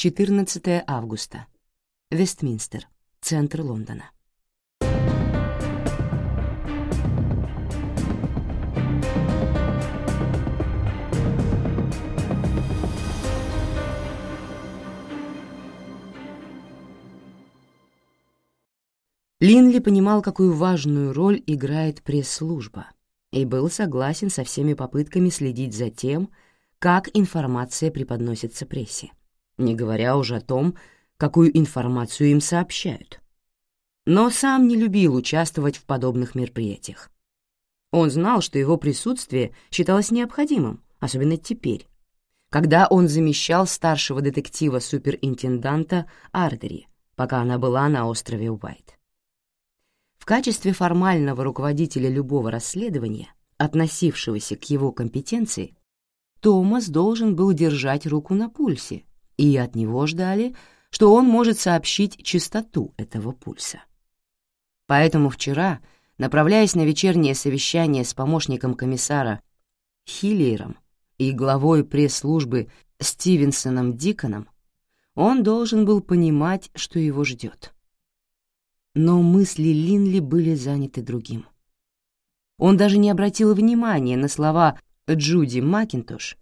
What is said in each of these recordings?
14 августа. Вестминстер, центр Лондона. Линли понимал, какую важную роль играет пресс-служба, и был согласен со всеми попытками следить за тем, как информация преподносится прессе, не говоря уже о том, какую информацию им сообщают. Но сам не любил участвовать в подобных мероприятиях. Он знал, что его присутствие считалось необходимым, особенно теперь, когда он замещал старшего детектива-суперинтенданта Ардери, пока она была на острове Уайт качестве формального руководителя любого расследования, относившегося к его компетенции, Томас должен был держать руку на пульсе, и от него ждали, что он может сообщить частоту этого пульса. Поэтому вчера, направляясь на вечернее совещание с помощником комиссара Хиллиером и главой пресс-службы Стивенсоном Диконом, он должен был понимать, что его ждет но мысли Линли были заняты другим. Он даже не обратил внимания на слова Джуди Макинтош,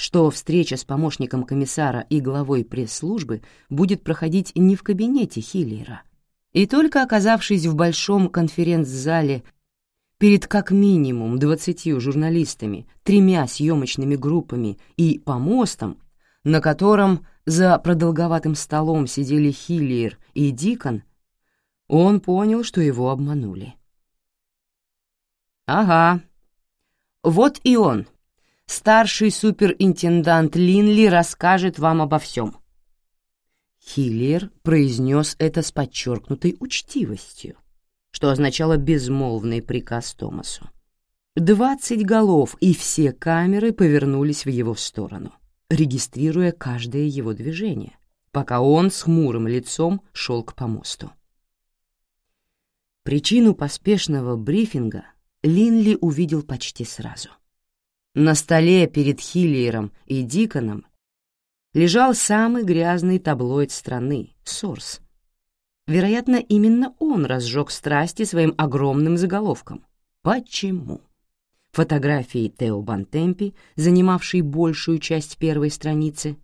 что встреча с помощником комиссара и главой пресс-службы будет проходить не в кабинете Хиллера. И только оказавшись в большом конференц-зале перед как минимум двадцатью журналистами, тремя съемочными группами и помостом, на котором за продолговатым столом сидели Хиллер и Дикон, он понял, что его обманули. «Ага. Вот и он. Старший суперинтендант Линли расскажет вам обо всем». Хиллер произнес это с подчеркнутой учтивостью, что означало безмолвный приказ Томасу. Двадцать голов и все камеры повернулись в его сторону, регистрируя каждое его движение, пока он с хмурым лицом шел к помосту. Причину поспешного брифинга Линли увидел почти сразу. На столе перед Хиллиером и Диконом лежал самый грязный таблоид страны — «Сорс». Вероятно, именно он разжег страсти своим огромным заголовком. Почему? Фотографии Тео Бантемпи, занимавшей большую часть первой страницы,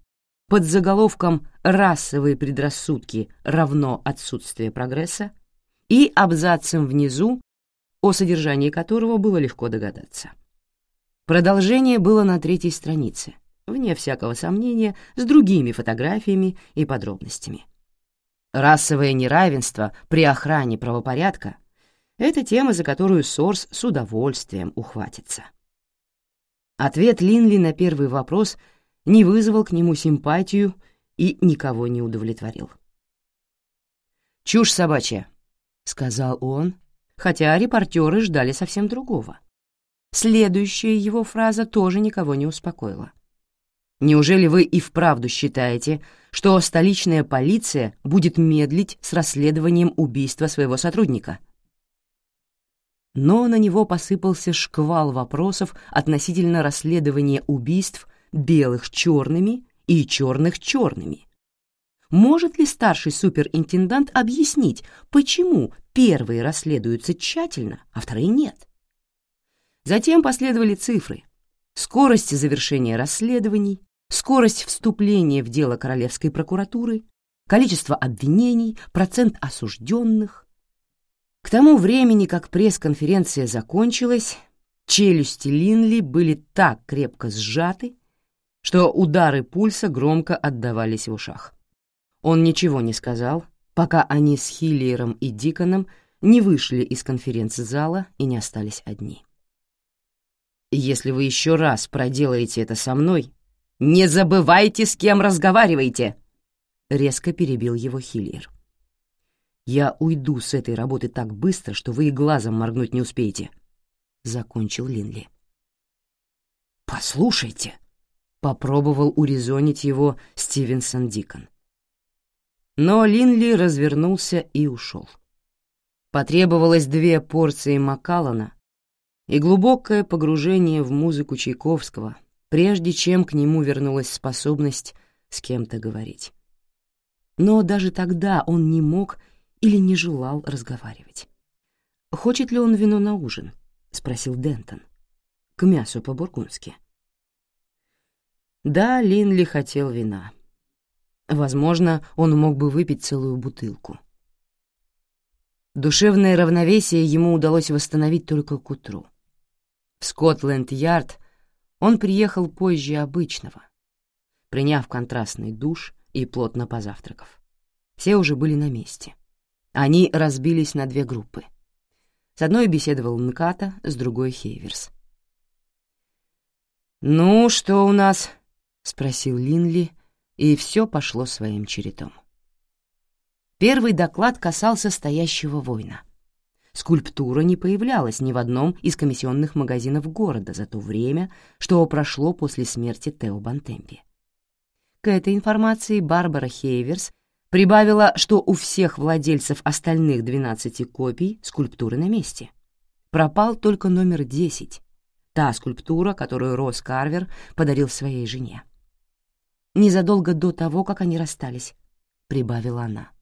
под заголовком «Расовые предрассудки равно отсутствие прогресса» и абзацем внизу, о содержании которого было легко догадаться. Продолжение было на третьей странице, вне всякого сомнения, с другими фотографиями и подробностями. Расовое неравенство при охране правопорядка — это тема, за которую Сорс с удовольствием ухватится. Ответ Линли на первый вопрос не вызвал к нему симпатию и никого не удовлетворил. «Чушь собачья», — сказал он, хотя репортеры ждали совсем другого. Следующая его фраза тоже никого не успокоила. «Неужели вы и вправду считаете, что столичная полиция будет медлить с расследованием убийства своего сотрудника?» Но на него посыпался шквал вопросов относительно расследования убийств белых черными и черных черными, может ли старший суперинтендант объяснить, почему первые расследуются тщательно, а вторые нет? Затем последовали цифры. Скорость завершения расследований, скорость вступления в дело Королевской прокуратуры, количество обвинений, процент осужденных. К тому времени, как пресс-конференция закончилась, челюсти Линли были так крепко сжаты, что удары пульса громко отдавались в ушах. Он ничего не сказал, пока они с Хиллиером и Диконом не вышли из конференц-зала и не остались одни. «Если вы еще раз проделаете это со мной, не забывайте, с кем разговариваете!» — резко перебил его Хиллиер. «Я уйду с этой работы так быстро, что вы и глазом моргнуть не успеете», — закончил Линли. «Послушайте», — попробовал урезонить его Стивенсон Дикон. Но Линли развернулся и ушел. Потребовалось две порции Макалана и глубокое погружение в музыку Чайковского, прежде чем к нему вернулась способность с кем-то говорить. Но даже тогда он не мог или не желал разговаривать. «Хочет ли он вино на ужин?» — спросил Дентон. «К мясу по-бургундски». Да, Линли хотел вина. Возможно, он мог бы выпить целую бутылку. Душевное равновесие ему удалось восстановить только к утру. В Скотленд-Ярд он приехал позже обычного, приняв контрастный душ и плотно позавтракав. Все уже были на месте. Они разбились на две группы. С одной беседовал Нката, с другой — Хейверс. «Ну, что у нас?» — спросил Линли, и все пошло своим чередом. Первый доклад касался стоящего воина. Скульптура не появлялась ни в одном из комиссионных магазинов города за то время, что прошло после смерти Тео Бантемби. К этой информации Барбара Хейверс прибавила, что у всех владельцев остальных 12 копий скульптуры на месте. Пропал только номер 10, та скульптура, которую Росс Карвер подарил своей жене. Незадолго до того, как они расстались, — прибавила она.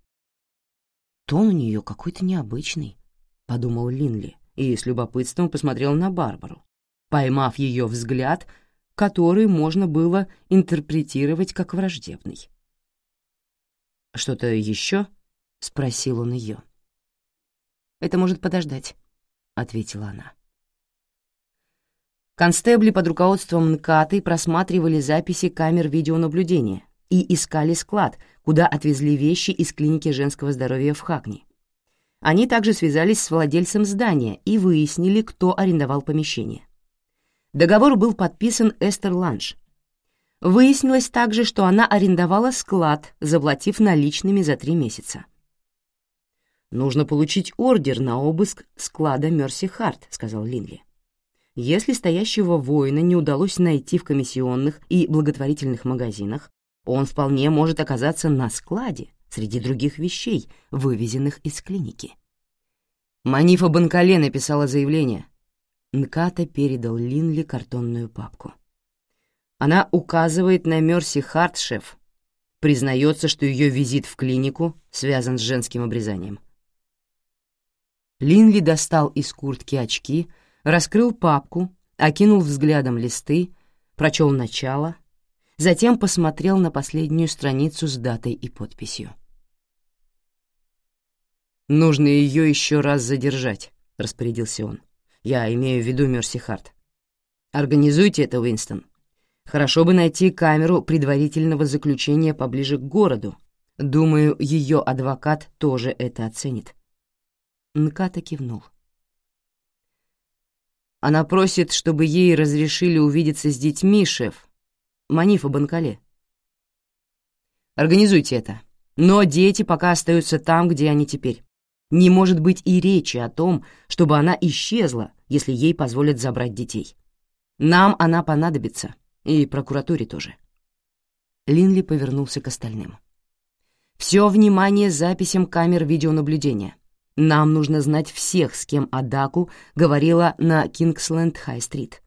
Тон у нее какой-то необычный, — подумал Линли и с любопытством посмотрел на Барбару, поймав ее взгляд, который можно было интерпретировать как враждебный. «Что-то еще?» — спросил он ее. «Это может подождать», — ответила она. Констебли под руководством НКАТы просматривали записи камер видеонаблюдения и искали склад, куда отвезли вещи из клиники женского здоровья в Хакни. Они также связались с владельцем здания и выяснили, кто арендовал помещение. Договор был подписан Эстер Ланш. Выяснилось также, что она арендовала склад, заплатив наличными за три месяца. «Нужно получить ордер на обыск склада Мерси Харт», — сказал Линли. «Если стоящего воина не удалось найти в комиссионных и благотворительных магазинах, он вполне может оказаться на складе среди других вещей, вывезенных из клиники. Манифа Банкале написала заявление. Нката передал Линли картонную папку. Она указывает на Мерси Хартшеф, признается, что ее визит в клинику связан с женским обрезанием. Линли достал из куртки очки, раскрыл папку, окинул взглядом листы, прочел начало, затем посмотрел на последнюю страницу с датой и подписью. «Нужно ее еще раз задержать», — распорядился он. «Я имею в виду Мерси Харт. Организуйте это, Уинстон. Хорошо бы найти камеру предварительного заключения поближе к городу. Думаю, ее адвокат тоже это оценит». Нката кивнул. Она просит, чтобы ей разрешили увидеться с детьми, шеф, Манифа Банкале. Организуйте это. Но дети пока остаются там, где они теперь. Не может быть и речи о том, чтобы она исчезла, если ей позволят забрать детей. Нам она понадобится, и прокуратуре тоже. Линли повернулся к остальным. «Все внимание записям камер видеонаблюдения. Нам нужно знать всех, с кем Адаку говорила на Кингсленд-Хай-стрит.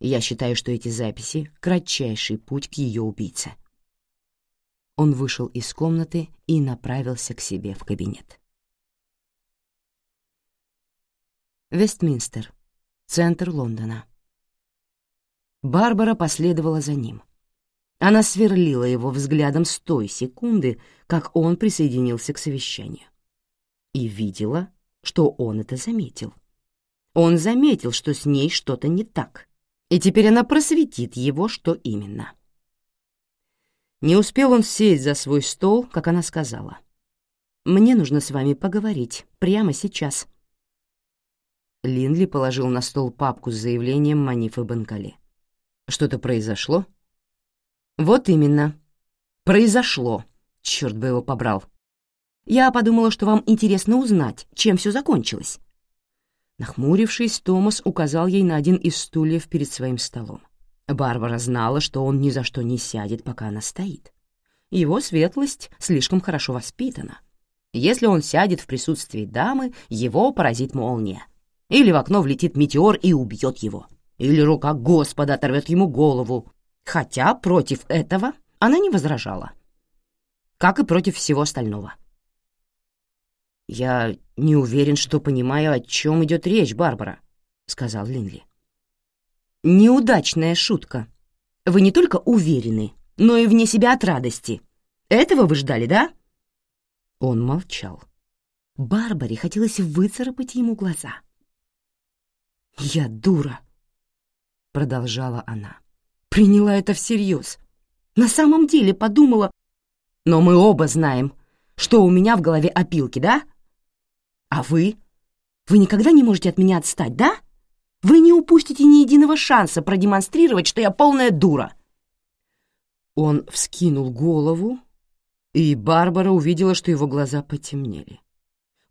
Я считаю, что эти записи — кратчайший путь к ее убийце». Он вышел из комнаты и направился к себе в кабинет. Вестминстер, центр Лондона. Барбара последовала за ним. Она сверлила его взглядом с той секунды, как он присоединился к совещанию. И видела, что он это заметил. Он заметил, что с ней что-то не так, и теперь она просветит его, что именно. Не успел он сесть за свой стол, как она сказала. «Мне нужно с вами поговорить прямо сейчас». Линли положил на стол папку с заявлением Манифы Банкале. «Что-то произошло?» «Вот именно. Произошло. Черт бы его побрал. Я подумала, что вам интересно узнать, чем все закончилось». Нахмурившись, Томас указал ей на один из стульев перед своим столом. Барбара знала, что он ни за что не сядет, пока она стоит. Его светлость слишком хорошо воспитана. Если он сядет в присутствии дамы, его поразит молния. Или в окно влетит метеор и убьет его. Или рука Господа оторвет ему голову. Хотя против этого она не возражала. как и против всего остального. «Я не уверен, что понимаю, о чем идет речь, Барбара», — сказал Линли. «Неудачная шутка. Вы не только уверены, но и вне себя от радости. Этого вы ждали, да?» Он молчал. Барбаре хотелось выцарапать ему глаза. «Я дура», — продолжала она. «Приняла это всерьез. На самом деле подумала... Но мы оба знаем, что у меня в голове опилки, да? А вы? Вы никогда не можете от меня отстать, да? Вы не упустите ни единого шанса продемонстрировать, что я полная дура. Он вскинул голову, и Барбара увидела, что его глаза потемнели.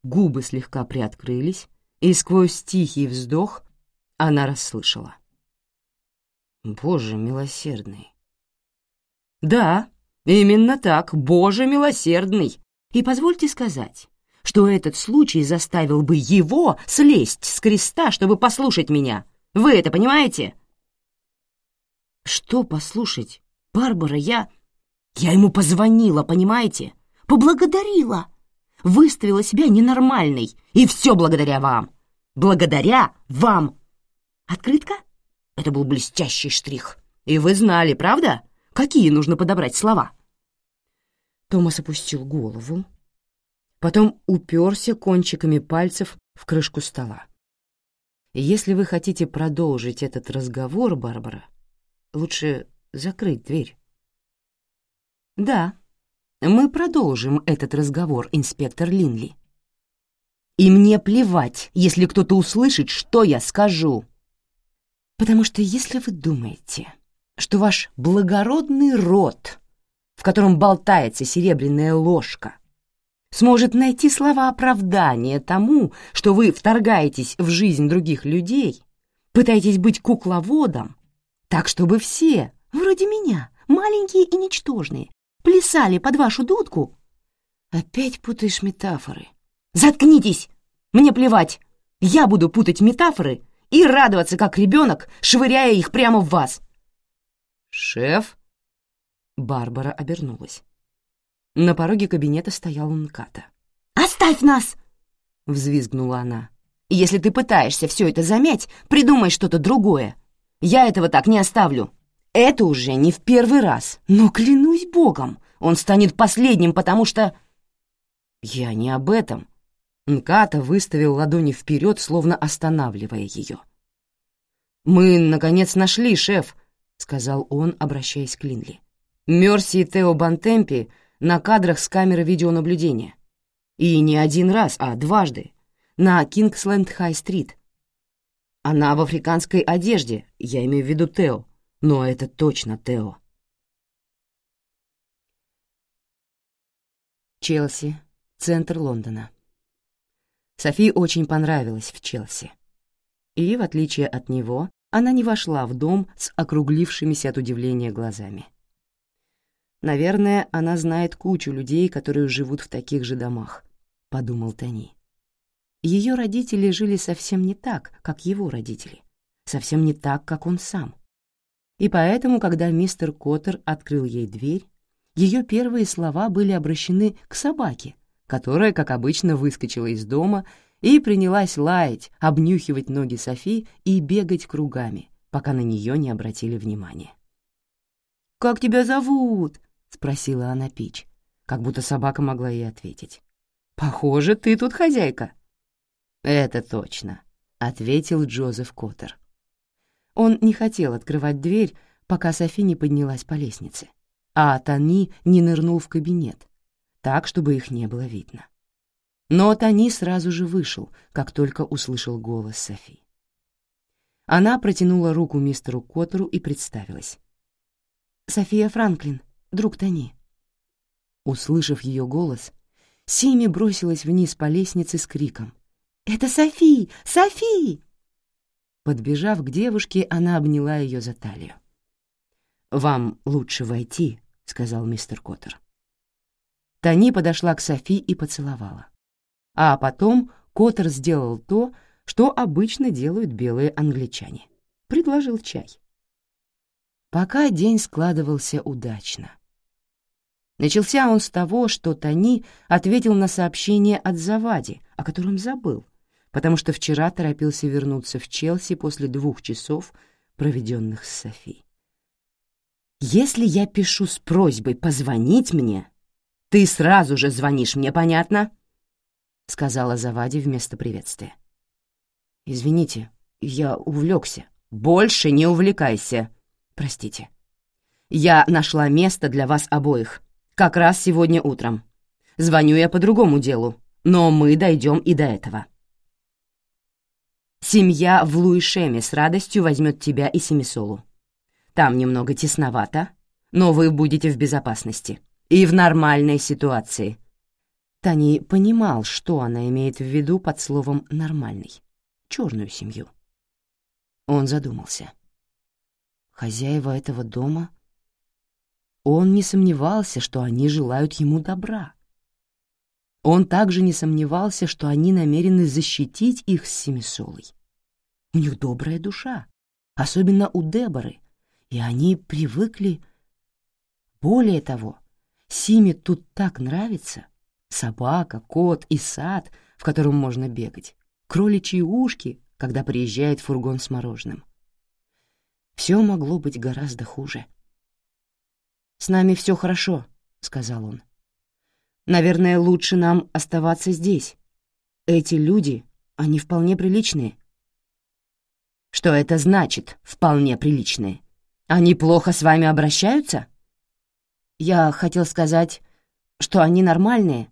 Губы слегка приоткрылись, и сквозь тихий вздох она расслышала. «Боже милосердный!» «Да, именно так, Боже милосердный!» И позвольте сказать, что этот случай заставил бы его слезть с креста, чтобы послушать меня. Вы это понимаете? Что послушать? Барбара, я... Я ему позвонила, понимаете? Поблагодарила. Выставила себя ненормальной. И все благодаря вам. Благодаря вам. Открытка? Это был блестящий штрих. И вы знали, правда? Какие нужно подобрать слова? Томас опустил голову, потом уперся кончиками пальцев в крышку стола. «Если вы хотите продолжить этот разговор, Барбара, лучше закрыть дверь». «Да, мы продолжим этот разговор, инспектор Линли. И мне плевать, если кто-то услышит, что я скажу. Потому что если вы думаете, что ваш благородный род, в котором болтается серебряная ложка, сможет найти слова оправдания тому, что вы вторгаетесь в жизнь других людей, пытаетесь быть кукловодом, так чтобы все, вроде меня, маленькие и ничтожные, плясали под вашу дудку. Опять путаешь метафоры. Заткнитесь! Мне плевать. Я буду путать метафоры и радоваться, как ребенок, швыряя их прямо в вас. «Шеф?» Барбара обернулась. На пороге кабинета стоял Нката. «Оставь нас!» — взвизгнула она. «Если ты пытаешься все это замять, придумай что-то другое. Я этого так не оставлю. Это уже не в первый раз, но, клянусь богом, он станет последним, потому что...» «Я не об этом». Нката выставил ладони вперед, словно останавливая ее. «Мы, наконец, нашли, шеф», — сказал он, обращаясь к Линли. «Мерси и Тео Бантемпи на кадрах с камеры видеонаблюдения. И не один раз, а дважды, на Кингсленд-Хай-стрит. Она в африканской одежде, я имею в виду Тео, но это точно Тео. Челси, центр Лондона. Софи очень понравилось в Челси. И, в отличие от него, она не вошла в дом с округлившимися от удивления глазами. Наверное, она знает кучу людей, которые живут в таких же домах, — подумал Тони. Ее родители жили совсем не так, как его родители, совсем не так, как он сам. И поэтому, когда мистер Коттер открыл ей дверь, ее первые слова были обращены к собаке, которая, как обычно, выскочила из дома и принялась лаять, обнюхивать ноги Софи и бегать кругами, пока на нее не обратили внимания. «Как тебя зовут?» — спросила она Пич, как будто собака могла ей ответить. «Похоже, ты тут хозяйка». «Это точно», — ответил Джозеф Коттер. Он не хотел открывать дверь, пока Софи не поднялась по лестнице, а Тони не нырнул в кабинет, так, чтобы их не было видно. Но Тони сразу же вышел, как только услышал голос Софи. Она протянула руку мистеру Коттеру и представилась. «София Франклин», друг Тони». Услышав ее голос, Сими бросилась вниз по лестнице с криком. «Это Софи! Софи!» Подбежав к девушке, она обняла ее за талию. «Вам лучше войти», — сказал мистер Коттер. Тони подошла к Софи и поцеловала. А потом Коттер сделал то, что обычно делают белые англичане. Предложил чай. Пока день складывался удачно — Начался он с того, что Тони ответил на сообщение от Завади, о котором забыл, потому что вчера торопился вернуться в Челси после двух часов, проведенных с Софи. «Если я пишу с просьбой позвонить мне, ты сразу же звонишь мне, понятно?» — сказала Завади вместо приветствия. «Извините, я увлекся». «Больше не увлекайся. Простите. Я нашла место для вас обоих, как раз сегодня утром. Звоню я по другому делу, но мы дойдем и до этого». Семья в Луишеме с радостью возьмет тебя и Семисолу. Там немного тесновато, но вы будете в безопасности и в нормальной ситуации. Тани понимал, что она имеет в виду под словом «нормальный» — черную семью. Он задумался. Хозяева этого дома? Он не сомневался, что они желают ему добра. Он также не сомневался, что они намерены защитить их с Семисолой. У них добрая душа, особенно у Деборы, и они привыкли... Более того, Симе тут так нравится. Собака, кот и сад, в котором можно бегать, кроличьи ушки, когда приезжает фургон с мороженым. Все могло быть гораздо хуже. «С нами все хорошо», — сказал он. Наверное, лучше нам оставаться здесь. Эти люди, они вполне приличные. Что это значит, вполне приличные? Они плохо с вами обращаются? Я хотел сказать, что они нормальные,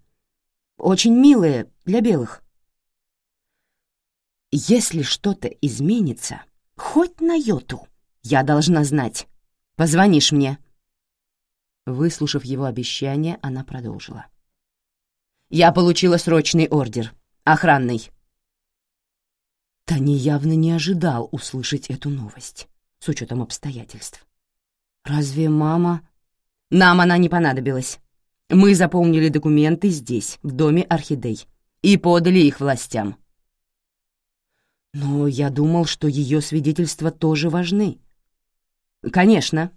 очень милые для белых. Если что-то изменится, хоть на йоту, я должна знать. Позвонишь мне. Выслушав его обещание, она продолжила. Я получила срочный ордер. Охранный. Тони явно не ожидал услышать эту новость, с учетом обстоятельств. «Разве мама...» «Нам она не понадобилась. Мы заполнили документы здесь, в доме Орхидей, и подали их властям». «Но я думал, что ее свидетельства тоже важны». «Конечно.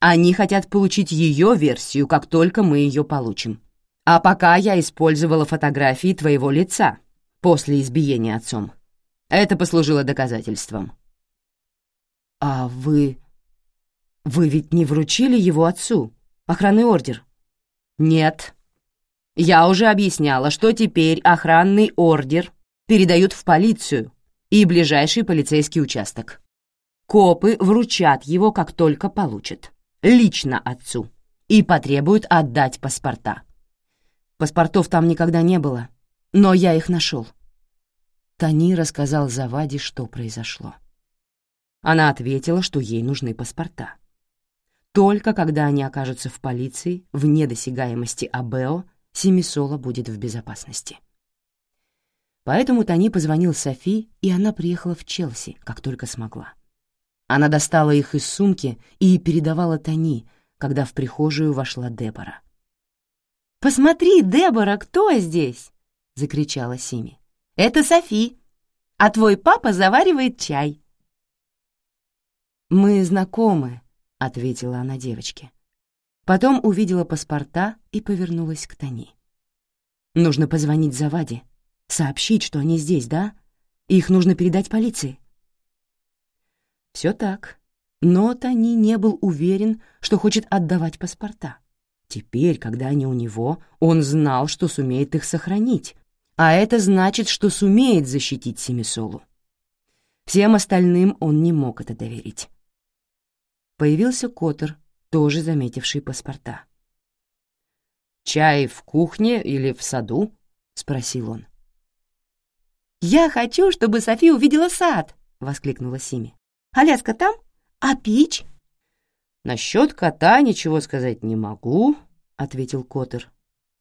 Они хотят получить ее версию, как только мы ее получим. А пока я использовала фотографии твоего лица после избиения отцом. Это послужило доказательством. А вы... Вы ведь не вручили его отцу? Охранный ордер? Нет. Я уже объясняла, что теперь охранный ордер передают в полицию и ближайший полицейский участок. Копы вручат его, как только получат. Лично отцу. И потребуют отдать паспорта. Паспортов там никогда не было, но я их нашел. Тони рассказал Заваде, что произошло. Она ответила, что ей нужны паспорта. Только когда они окажутся в полиции, вне досягаемости Абео, Семисола будет в безопасности. Поэтому Тони позвонил Софи, и она приехала в Челси, как только смогла. Она достала их из сумки и передавала Тони, когда в прихожую вошла Дебора. «Посмотри, Дебора, кто здесь?» — закричала Сими. «Это Софи, а твой папа заваривает чай». «Мы знакомы», — ответила она девочке. Потом увидела паспорта и повернулась к Тони. «Нужно позвонить Заваде, сообщить, что они здесь, да? Их нужно передать полиции». Все так, но Тони не был уверен, что хочет отдавать паспорта. Теперь, когда они у него, он знал, что сумеет их сохранить, а это значит, что сумеет защитить Семисолу. Всем остальным он не мог это доверить. Появился Коттер, тоже заметивший паспорта. «Чай в кухне или в саду?» — спросил он. «Я хочу, чтобы Софи увидела сад!» — воскликнула Сими. «Аляска там? А пич?» «Насчет кота ничего сказать не могу», — ответил Коттер.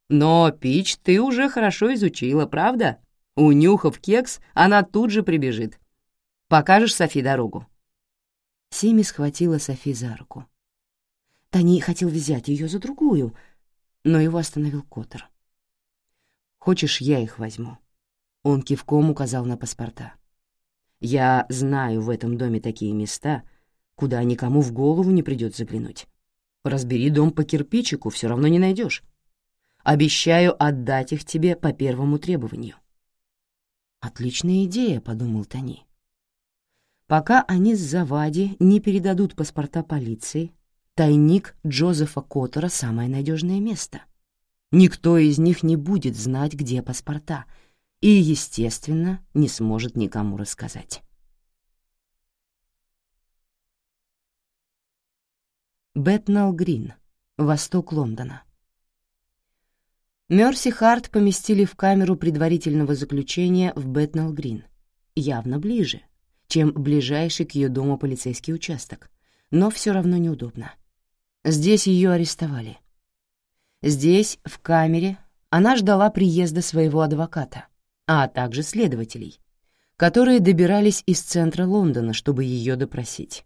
«Но пич ты уже хорошо изучила, правда? Унюхав кекс, она тут же прибежит. Покажешь Софи дорогу?» Сими схватила Софи за руку. Тони хотел взять ее за другую, но его остановил Коттер. «Хочешь, я их возьму?» Он кивком указал на паспорта. «Я знаю в этом доме такие места, куда никому в голову не придет заглянуть. Разбери дом по кирпичику, все равно не найдешь. Обещаю отдать их тебе по первому требованию». «Отличная идея», — подумал Тони. Пока они с Завади не передадут паспорта полиции, тайник Джозефа Коттера — самое надежное место. Никто из них не будет знать, где паспорта, и, естественно, не сможет никому рассказать. Бэтнал Грин, восток Лондона. Мерси Харт поместили в камеру предварительного заключения в Бэтнал Грин, явно ближе, чем ближайший к ее дому полицейский участок, но все равно неудобно. Здесь ее арестовали. Здесь, в камере, она ждала приезда своего адвоката, а также следователей, которые добирались из центра Лондона, чтобы ее допросить.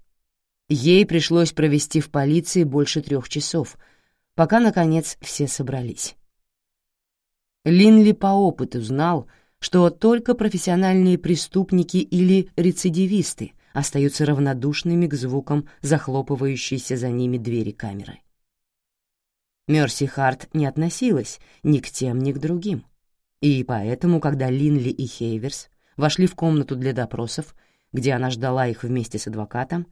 Ей пришлось провести в полиции больше трех часов, пока, наконец, все собрались. Линли по опыту знал, что только профессиональные преступники или рецидивисты остаются равнодушными к звукам захлопывающейся за ними двери камеры. Мерси Харт не относилась ни к тем, ни к другим. И поэтому, когда Линли и Хейверс вошли в комнату для допросов, где она ждала их вместе с адвокатом,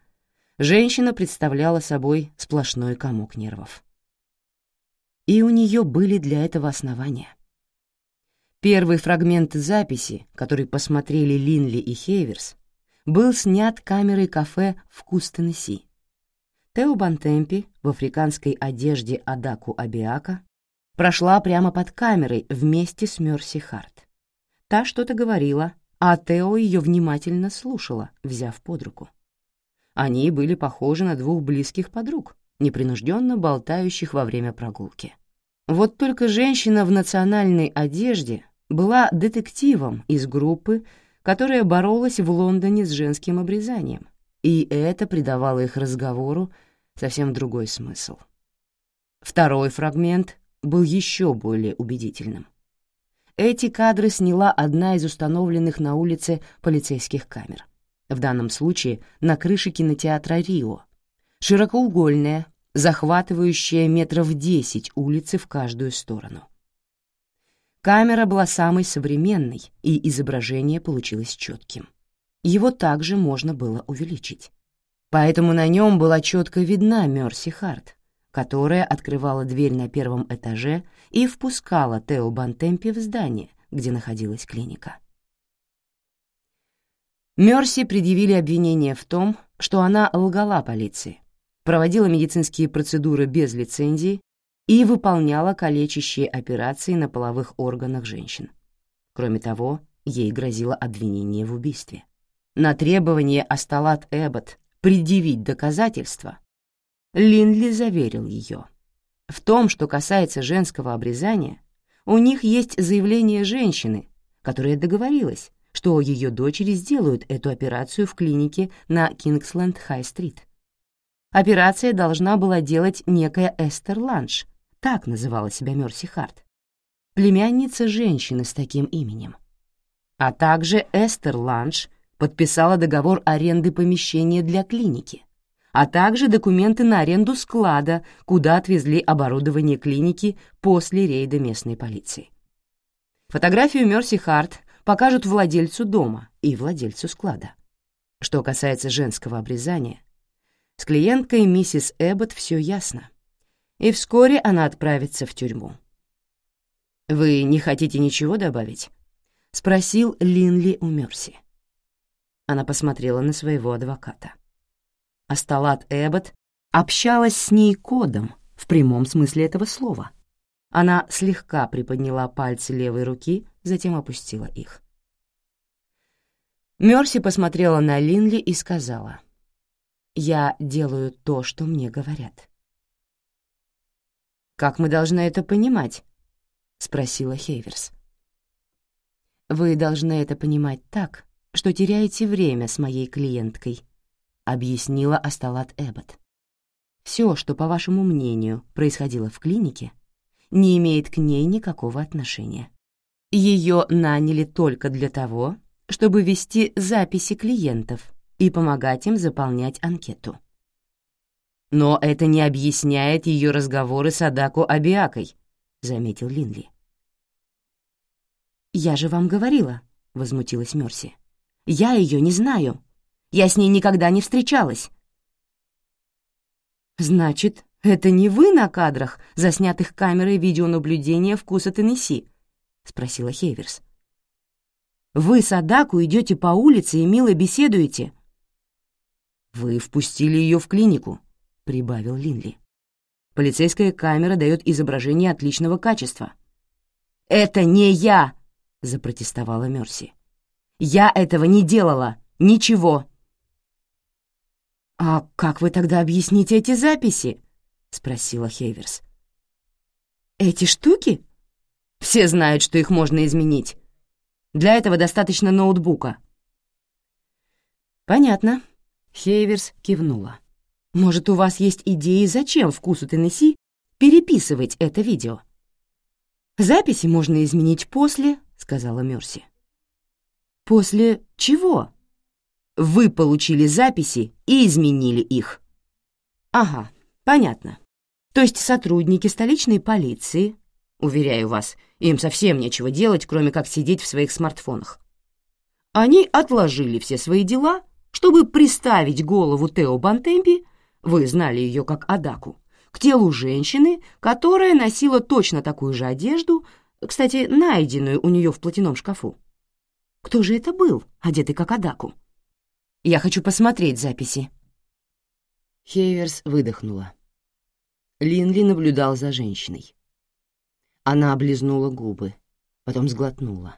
женщина представляла собой сплошной комок нервов. И у нее были для этого основания. Первый фрагмент записи, который посмотрели Линли и Хейверс, был снят камерой кафе в Кустенесси. Тео Бантемпи в африканской одежде Адаку Абиака прошла прямо под камерой вместе с Мерси Харт. Та что-то говорила, а Тео ее внимательно слушала, взяв под руку. Они были похожи на двух близких подруг, непринужденно болтающих во время прогулки. Вот только женщина в национальной одежде была детективом из группы, которая боролась в Лондоне с женским обрезанием, и это придавало их разговору совсем другой смысл. Второй фрагмент был еще более убедительным. Эти кадры сняла одна из установленных на улице полицейских камер в данном случае на крыше кинотеатра «Рио», широкоугольная, захватывающая метров десять улицы в каждую сторону. Камера была самой современной, и изображение получилось четким. Его также можно было увеличить. Поэтому на нем была четко видна Мерси Харт, которая открывала дверь на первом этаже и впускала Тео Бантемпи в здание, где находилась клиника. Мерси предъявили обвинение в том, что она лгала полиции, проводила медицинские процедуры без лицензии и выполняла калечащие операции на половых органах женщин. Кроме того, ей грозило обвинение в убийстве. На требование Асталат Эббот предъявить доказательства Линли заверил ее. В том, что касается женского обрезания, у них есть заявление женщины, которая договорилась, что ее дочери сделают эту операцию в клинике на Кингсленд-Хай-стрит. Операция должна была делать некая Эстер Ланш, так называла себя Мерси Харт, племянница женщины с таким именем. А также Эстер Ланш подписала договор аренды помещения для клиники, а также документы на аренду склада, куда отвезли оборудование клиники после рейда местной полиции. Фотографию Мерси Харт покажут владельцу дома и владельцу склада. Что касается женского обрезания, с клиенткой миссис Эббот все ясно, и вскоре она отправится в тюрьму. «Вы не хотите ничего добавить?» — спросил Линли у Мерси. Она посмотрела на своего адвоката. Асталат Эббот общалась с ней кодом в прямом смысле этого слова. Она слегка приподняла пальцы левой руки, затем опустила их. Мерси посмотрела на Линли и сказала, «Я делаю то, что мне говорят». «Как мы должны это понимать?» — спросила Хейверс. «Вы должны это понимать так, что теряете время с моей клиенткой», — объяснила Асталат Эббот. «Все, что, по вашему мнению, происходило в клинике, не имеет к ней никакого отношения. Ее наняли только для того, чтобы вести записи клиентов и помогать им заполнять анкету. Но это не объясняет ее разговоры с Адако Абиакой, заметил Линли. «Я же вам говорила», — возмутилась Мерси. «Я ее не знаю. Я с ней никогда не встречалась». «Значит, это не вы на кадрах, заснятых камерой видеонаблюдения вкуса Теннесси?» — спросила Хейверс. «Вы с Адаку идете по улице и мило беседуете». «Вы впустили ее в клинику», — прибавил Линли. «Полицейская камера дает изображение отличного качества». «Это не я!» — запротестовала Мерси. «Я этого не делала! Ничего!» «А как вы тогда объясните эти записи?» — спросила Хейверс. «Эти штуки? Все знают, что их можно изменить. Для этого достаточно ноутбука». «Понятно», — Хейверс кивнула. «Может, у вас есть идеи, зачем вкусу Теннесси переписывать это видео?» «Записи можно изменить после», — сказала Мерси. «После чего?» Вы получили записи и изменили их. Ага, понятно. То есть сотрудники столичной полиции, уверяю вас, им совсем нечего делать, кроме как сидеть в своих смартфонах. Они отложили все свои дела, чтобы приставить голову Тео Бантемпи, вы знали ее как Адаку, к телу женщины, которая носила точно такую же одежду, кстати, найденную у нее в платяном шкафу. Кто же это был, одетый как Адаку? Я хочу посмотреть записи». Хейверс выдохнула. Линли наблюдал за женщиной. Она облизнула губы, потом сглотнула.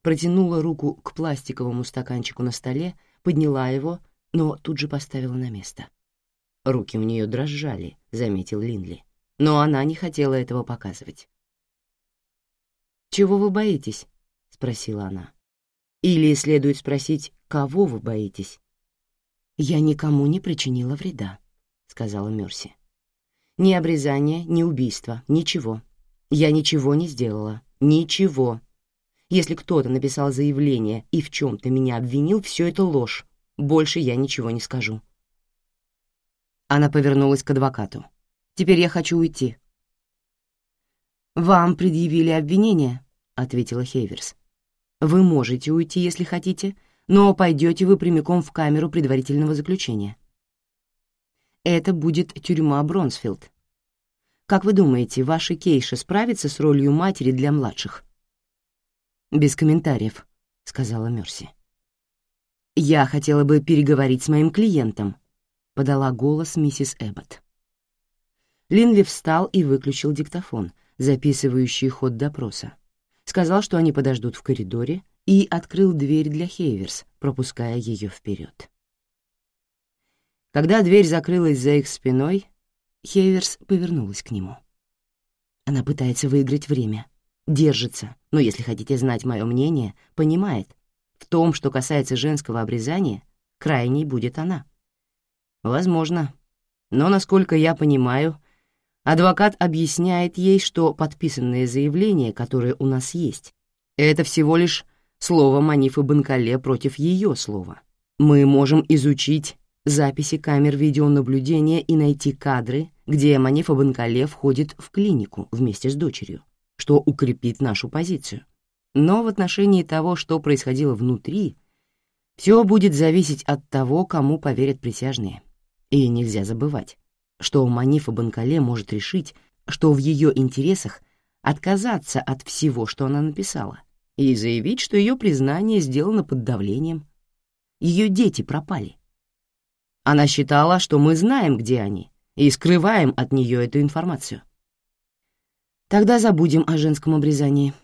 Протянула руку к пластиковому стаканчику на столе, подняла его, но тут же поставила на место. Руки у нее дрожали, заметил Линли, но она не хотела этого показывать. «Чего вы боитесь?» — спросила она. Или следует спросить, кого вы боитесь? «Я никому не причинила вреда», — сказала Мерси. «Ни обрезания, ни убийства, ничего. Я ничего не сделала. Ничего. Если кто-то написал заявление и в чем-то меня обвинил, все это ложь. Больше я ничего не скажу». Она повернулась к адвокату. «Теперь я хочу уйти». «Вам предъявили обвинение», — ответила Хейверс. Вы можете уйти, если хотите, но пойдете вы прямиком в камеру предварительного заключения. Это будет тюрьма Бронсфилд. Как вы думаете, ваша Кейша справится с ролью матери для младших? Без комментариев, сказала Мерси. Я хотела бы переговорить с моим клиентом, подала голос миссис Эббот. Линли встал и выключил диктофон, записывающий ход допроса сказал, что они подождут в коридоре, и открыл дверь для Хейверс, пропуская ее вперед. Когда дверь закрылась за их спиной, Хейверс повернулась к нему. Она пытается выиграть время, держится, но, если хотите знать мое мнение, понимает, в том, что касается женского обрезания, крайней будет она. Возможно, но, насколько я понимаю, Адвокат объясняет ей, что подписанное заявление, которое у нас есть, это всего лишь слово Манифы Банкале против ее слова. Мы можем изучить записи камер видеонаблюдения и найти кадры, где Манифа Банкале входит в клинику вместе с дочерью, что укрепит нашу позицию. Но в отношении того, что происходило внутри, все будет зависеть от того, кому поверят присяжные. И нельзя забывать, что Манифа Банкале может решить, что в ее интересах отказаться от всего, что она написала, и заявить, что ее признание сделано под давлением. Ее дети пропали. Она считала, что мы знаем, где они, и скрываем от нее эту информацию. Тогда забудем о женском обрезании.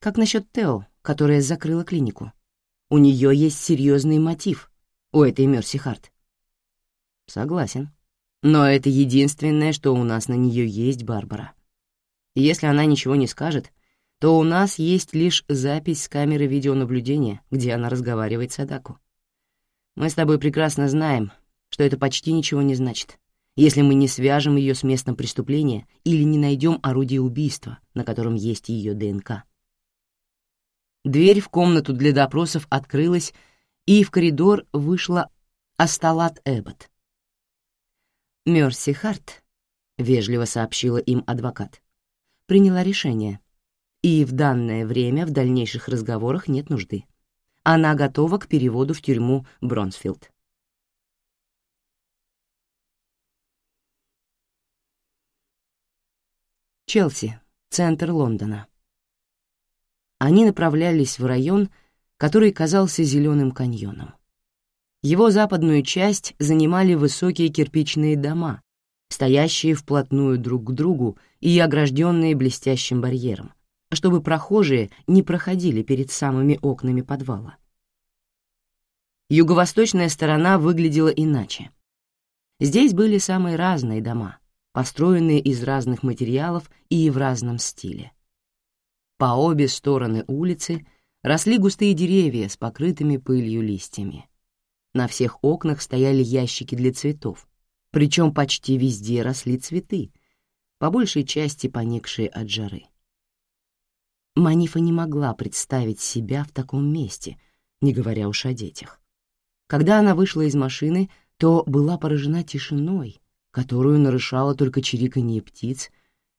Как насчет Тео, которая закрыла клинику? У нее есть серьезный мотив у этой Мерси Харт. Согласен. Но это единственное, что у нас на нее есть, Барбара. Если она ничего не скажет, то у нас есть лишь запись с камеры видеонаблюдения, где она разговаривает с Адаку. Мы с тобой прекрасно знаем, что это почти ничего не значит, если мы не свяжем ее с местом преступления или не найдем орудие убийства, на котором есть ее ДНК. Дверь в комнату для допросов открылась, и в коридор вышла Асталат Эббот, Мерси Харт, — вежливо сообщила им адвокат, — приняла решение, и в данное время в дальнейших разговорах нет нужды. Она готова к переводу в тюрьму Бронсфилд. Челси, центр Лондона. Они направлялись в район, который казался зеленым каньоном. Его западную часть занимали высокие кирпичные дома, стоящие вплотную друг к другу и огражденные блестящим барьером, чтобы прохожие не проходили перед самыми окнами подвала. Юго-восточная сторона выглядела иначе. Здесь были самые разные дома, построенные из разных материалов и в разном стиле. По обе стороны улицы росли густые деревья с покрытыми пылью листьями. На всех окнах стояли ящики для цветов, причем почти везде росли цветы, по большей части поникшие от жары. Манифа не могла представить себя в таком месте, не говоря уж о детях. Когда она вышла из машины, то была поражена тишиной, которую нарушало только чириканье птиц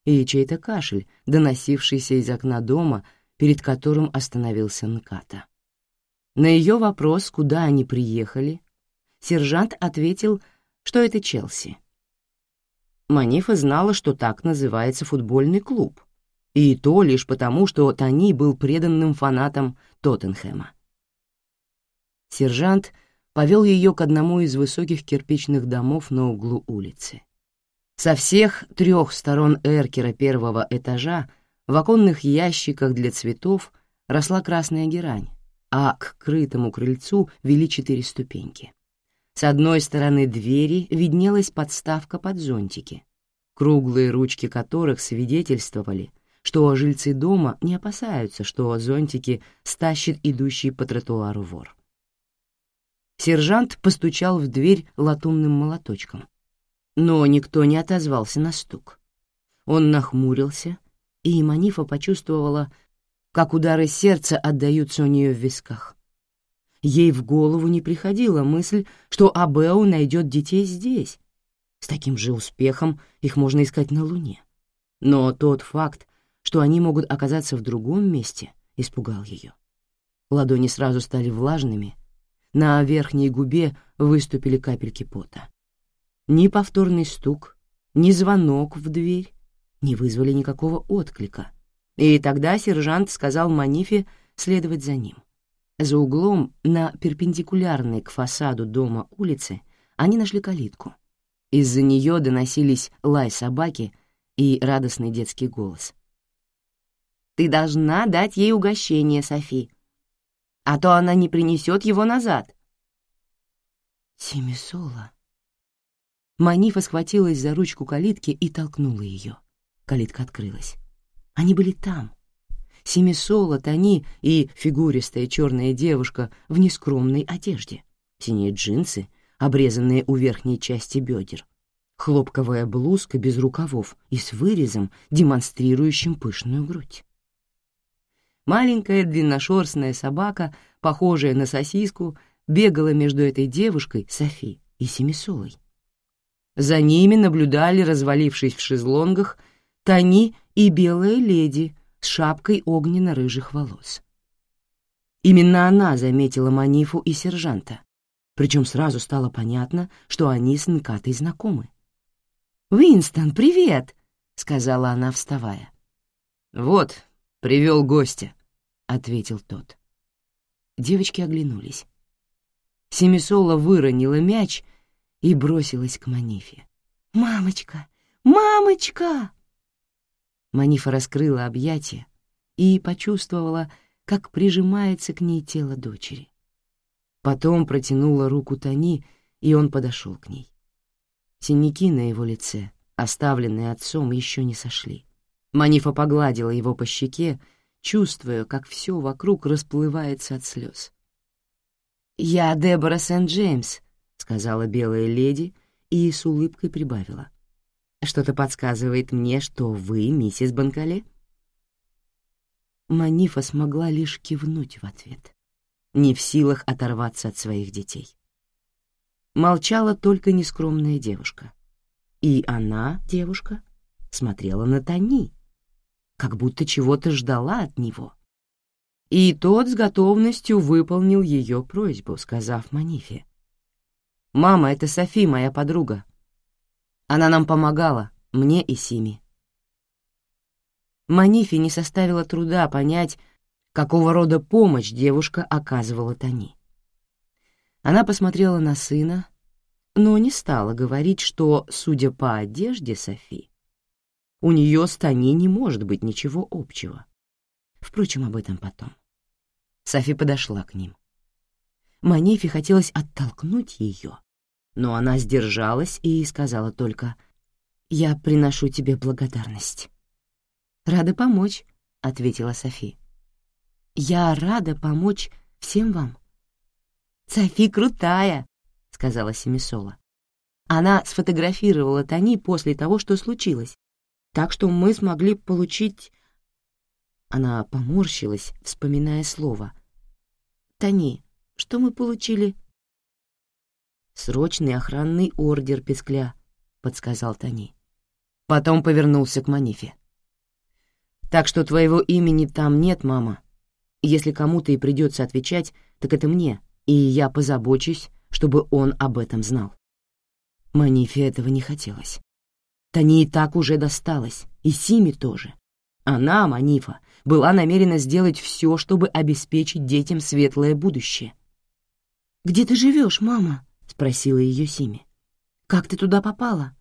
и чей-то кашель, доносившийся из окна дома, перед которым остановился Нката. На ее вопрос, куда они приехали, сержант ответил, что это Челси. Манифа знала, что так называется футбольный клуб, и то лишь потому, что Тони был преданным фанатом Тоттенхэма. Сержант — повел ее к одному из высоких кирпичных домов на углу улицы. Со всех трех сторон эркера первого этажа в оконных ящиках для цветов росла красная герань, а к крытому крыльцу вели четыре ступеньки. С одной стороны двери виднелась подставка под зонтики, круглые ручки которых свидетельствовали, что жильцы дома не опасаются, что зонтики стащит идущий по тротуару вор. Сержант постучал в дверь латунным молоточком. Но никто не отозвался на стук. Он нахмурился, и Манифа почувствовала, как удары сердца отдаются у нее в висках. Ей в голову не приходила мысль, что Абеу найдет детей здесь. С таким же успехом их можно искать на Луне. Но тот факт, что они могут оказаться в другом месте, испугал ее. Ладони сразу стали влажными, на верхней губе выступили капельки пота. Ни повторный стук, ни звонок в дверь не вызвали никакого отклика, и тогда сержант сказал Манифе следовать за ним. За углом на перпендикулярной к фасаду дома улицы они нашли калитку. Из-за нее доносились лай собаки и радостный детский голос. «Ты должна дать ей угощение, Софи», а то она не принесет его назад. Семисола. Манифа схватилась за ручку калитки и толкнула ее. Калитка открылась. Они были там. Семисола, Тони и фигуристая черная девушка в нескромной одежде. Синие джинсы, обрезанные у верхней части бедер. Хлопковая блузка без рукавов и с вырезом, демонстрирующим пышную грудь. Маленькая длинношерстная собака, похожая на сосиску, бегала между этой девушкой, Софи, и Семисолой. За ними наблюдали, развалившись в шезлонгах, Тони и белая леди с шапкой огненно-рыжих волос. Именно она заметила Манифу и сержанта, причем сразу стало понятно, что они с Нкатой знакомы. «Уинстон, привет!» — сказала она, вставая. «Вот, привел гостя», ответил тот. Девочки оглянулись. Семисола выронила мяч и бросилась к Манифе. «Мамочка! Мамочка!» Манифа раскрыла объятия и почувствовала, как прижимается к ней тело дочери. Потом протянула руку Тони, и он подошел к ней. Синяки на его лице, оставленные отцом, еще не сошли. Манифа погладила его по щеке, чувствуя, как все вокруг расплывается от слез. «Я Дебора Сент-Джеймс», — сказала белая леди и с улыбкой прибавила. «Что-то подсказывает мне, что вы миссис Банкале?» Манифа смогла лишь кивнуть в ответ, не в силах оторваться от своих детей. Молчала только нескромная девушка. И она, девушка, смотрела на Тони, как будто чего-то ждала от него. И тот с готовностью выполнил ее просьбу, сказав Манифе. «Мама, это Софи, моя подруга. Она нам помогала, мне и Сими». Манифе не составило труда понять, какого рода помощь девушка оказывала Тони. Она посмотрела на сына, но не стала говорить, что, судя по одежде Софи, у нее с Тони не может быть ничего общего. Впрочем, об этом потом. Софи подошла к ним. Манифе хотелось оттолкнуть ее, но она сдержалась и сказала только «Я приношу тебе благодарность». «Рада помочь», — ответила Софи. «Я рада помочь всем вам». «Софи крутая», — сказала Семисола. Она сфотографировала Тони после того, что случилось, так что мы смогли получить... Она поморщилась, вспоминая слово. «Тони, что мы получили?» «Срочный охранный ордер Пескля», — подсказал Тони. Потом повернулся к Манифе. «Так что твоего имени там нет, мама. Если кому-то и придется отвечать, так это мне, и я позабочусь, чтобы он об этом знал». Манифе этого не хотелось. Тони и так уже досталось, и Сими тоже. Она, Манифа, была намерена сделать все, чтобы обеспечить детям светлое будущее. «Где ты живешь, мама?» — спросила ее Сими. «Как ты туда попала?»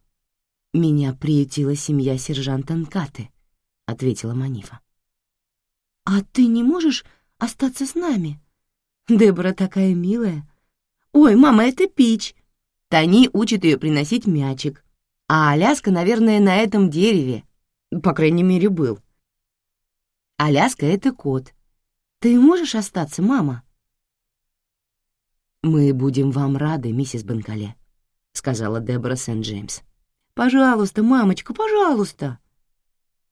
«Меня приютила семья сержанта Нкаты», — ответила Манифа. «А ты не можешь остаться с нами? Дебора такая милая. Ой, мама, это Пич. Тони учит ее приносить мячик, а Аляска, наверное, на этом дереве. По крайней мере, был. Аляска — это кот. Ты можешь остаться, мама?» «Мы будем вам рады, миссис Банкале», — сказала Дебора Сент-Джеймс. «Пожалуйста, мамочка, пожалуйста!»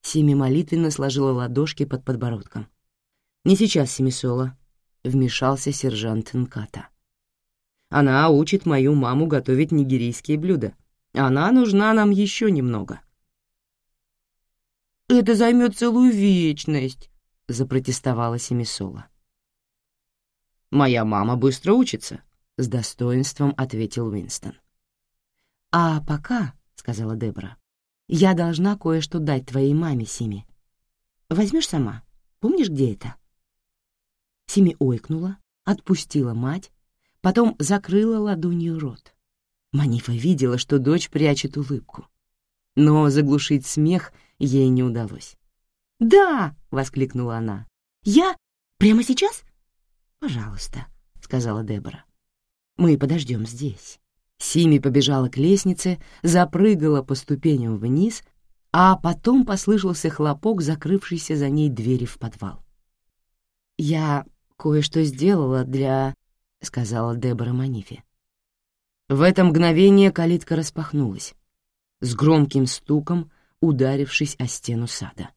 Сими молитвенно сложила ладошки под подбородком. «Не сейчас, Семисола», — вмешался сержант Нката. «Она учит мою маму готовить нигерийские блюда. Она нужна нам еще немного». «Это займет целую вечность», — запротестовала Семисола. «Моя мама быстро учится», — с достоинством ответил Уинстон. «А пока», — сказала Дебра, — «я должна кое-что дать твоей маме, Сими. Возьмешь сама? Помнишь, где это?» Сими ойкнула, отпустила мать, потом закрыла ладонью рот. Манифа видела, что дочь прячет улыбку. Но заглушить смех ей не удалось. «Да!» — воскликнула она. «Я? Прямо сейчас?» «Пожалуйста», — сказала Дебора. «Мы подождем здесь». Сими побежала к лестнице, запрыгала по ступеням вниз, а потом послышался хлопок, закрывшийся за ней двери в подвал. «Я кое-что сделала для...» — сказала Дебора Манифе. В это мгновение калитка распахнулась, с громким стуком ударившись о стену сада.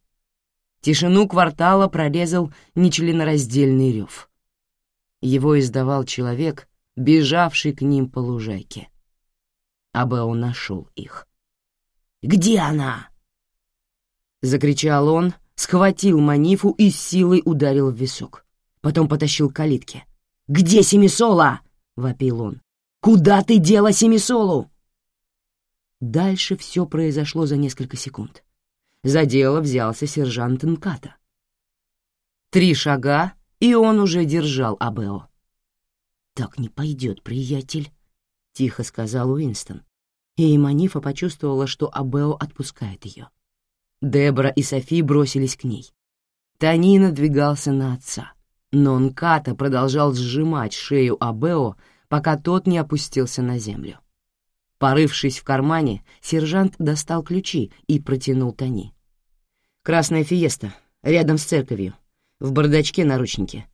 Тишину квартала прорезал нечленораздельный рев. Его издавал человек, бежавший к ним по лужайке. Абео нашел их. «Где она?» Закричал он, схватил Манифу и силой ударил в висок. Потом потащил к калитке. «Где Семисола?» — вопил он. Куда ты дела Семисолу?» Дальше все произошло за несколько секунд. За дело взялся сержант Нката. Три шага, и он уже держал Абео. «Так не пойдет, приятель», — тихо сказал Уинстон. И Манифа почувствовала, что Абео отпускает ее. Дебора и Софи бросились к ней. Тони надвигался на отца, но Нката продолжал сжимать шею Абео, пока тот не опустился на землю. Порывшись в кармане, сержант достал ключи и протянул Тони. «Красная фиеста, рядом с церковью, в бардачке наручники».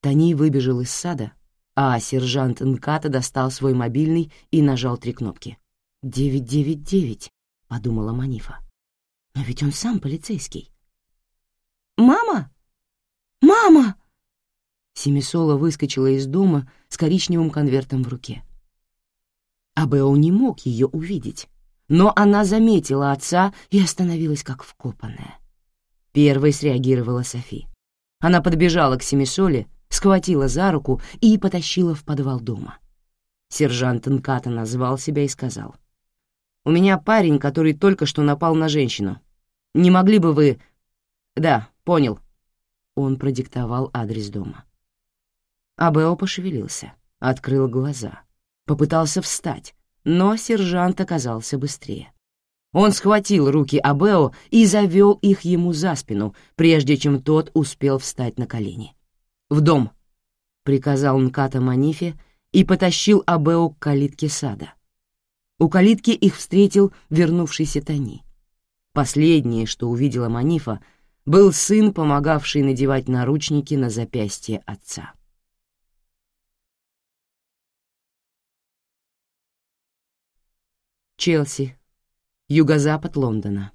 Тони выбежал из сада, а сержант Нката достал свой мобильный и нажал три кнопки. «Девять, девять, девять», — подумала Манифа. «Но ведь он сам полицейский». «Мама! Мама!» Семисола выскочила из дома с коричневым конвертом в руке. Абео не мог ее увидеть, но она заметила отца и остановилась как вкопанная. Первой среагировала Софи. Она подбежала к Семисоле, схватила за руку и потащила в подвал дома. Сержант Нката назвал себя и сказал. «У меня парень, который только что напал на женщину. Не могли бы вы...» «Да, понял». Он продиктовал адрес дома. Абео пошевелился, открыл глаза, попытался встать, но сержант оказался быстрее. Он схватил руки Абео и завел их ему за спину, прежде чем тот успел встать на колени. «В дом!» — приказал Нката Манифе и потащил Абео к калитке сада. У калитки их встретил вернувшийся Тони. Последнее, что увидела Манифа, был сын, помогавший надевать наручники на запястье отца. Челси, юго-запад Лондона.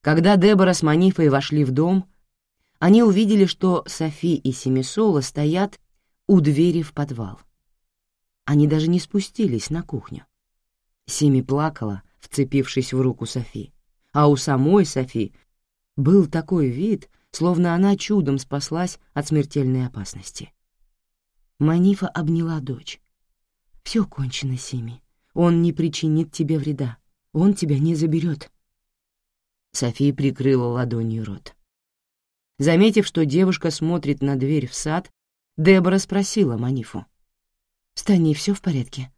Когда Дебора с Манифой вошли в дом, они увидели, что Софи и Семисола стоят у двери в подвал. Они даже не спустились на кухню. Сими плакала, вцепившись в руку Софи, а у самой Софи был такой вид, словно она чудом спаслась от смертельной опасности. Манифа обняла дочь. «Все кончено, Сими. Он не причинит тебе вреда. Он тебя не заберет. София прикрыла ладонью рот. Заметив, что девушка смотрит на дверь в сад, Дебора спросила Манифу. «С Таней все в порядке?»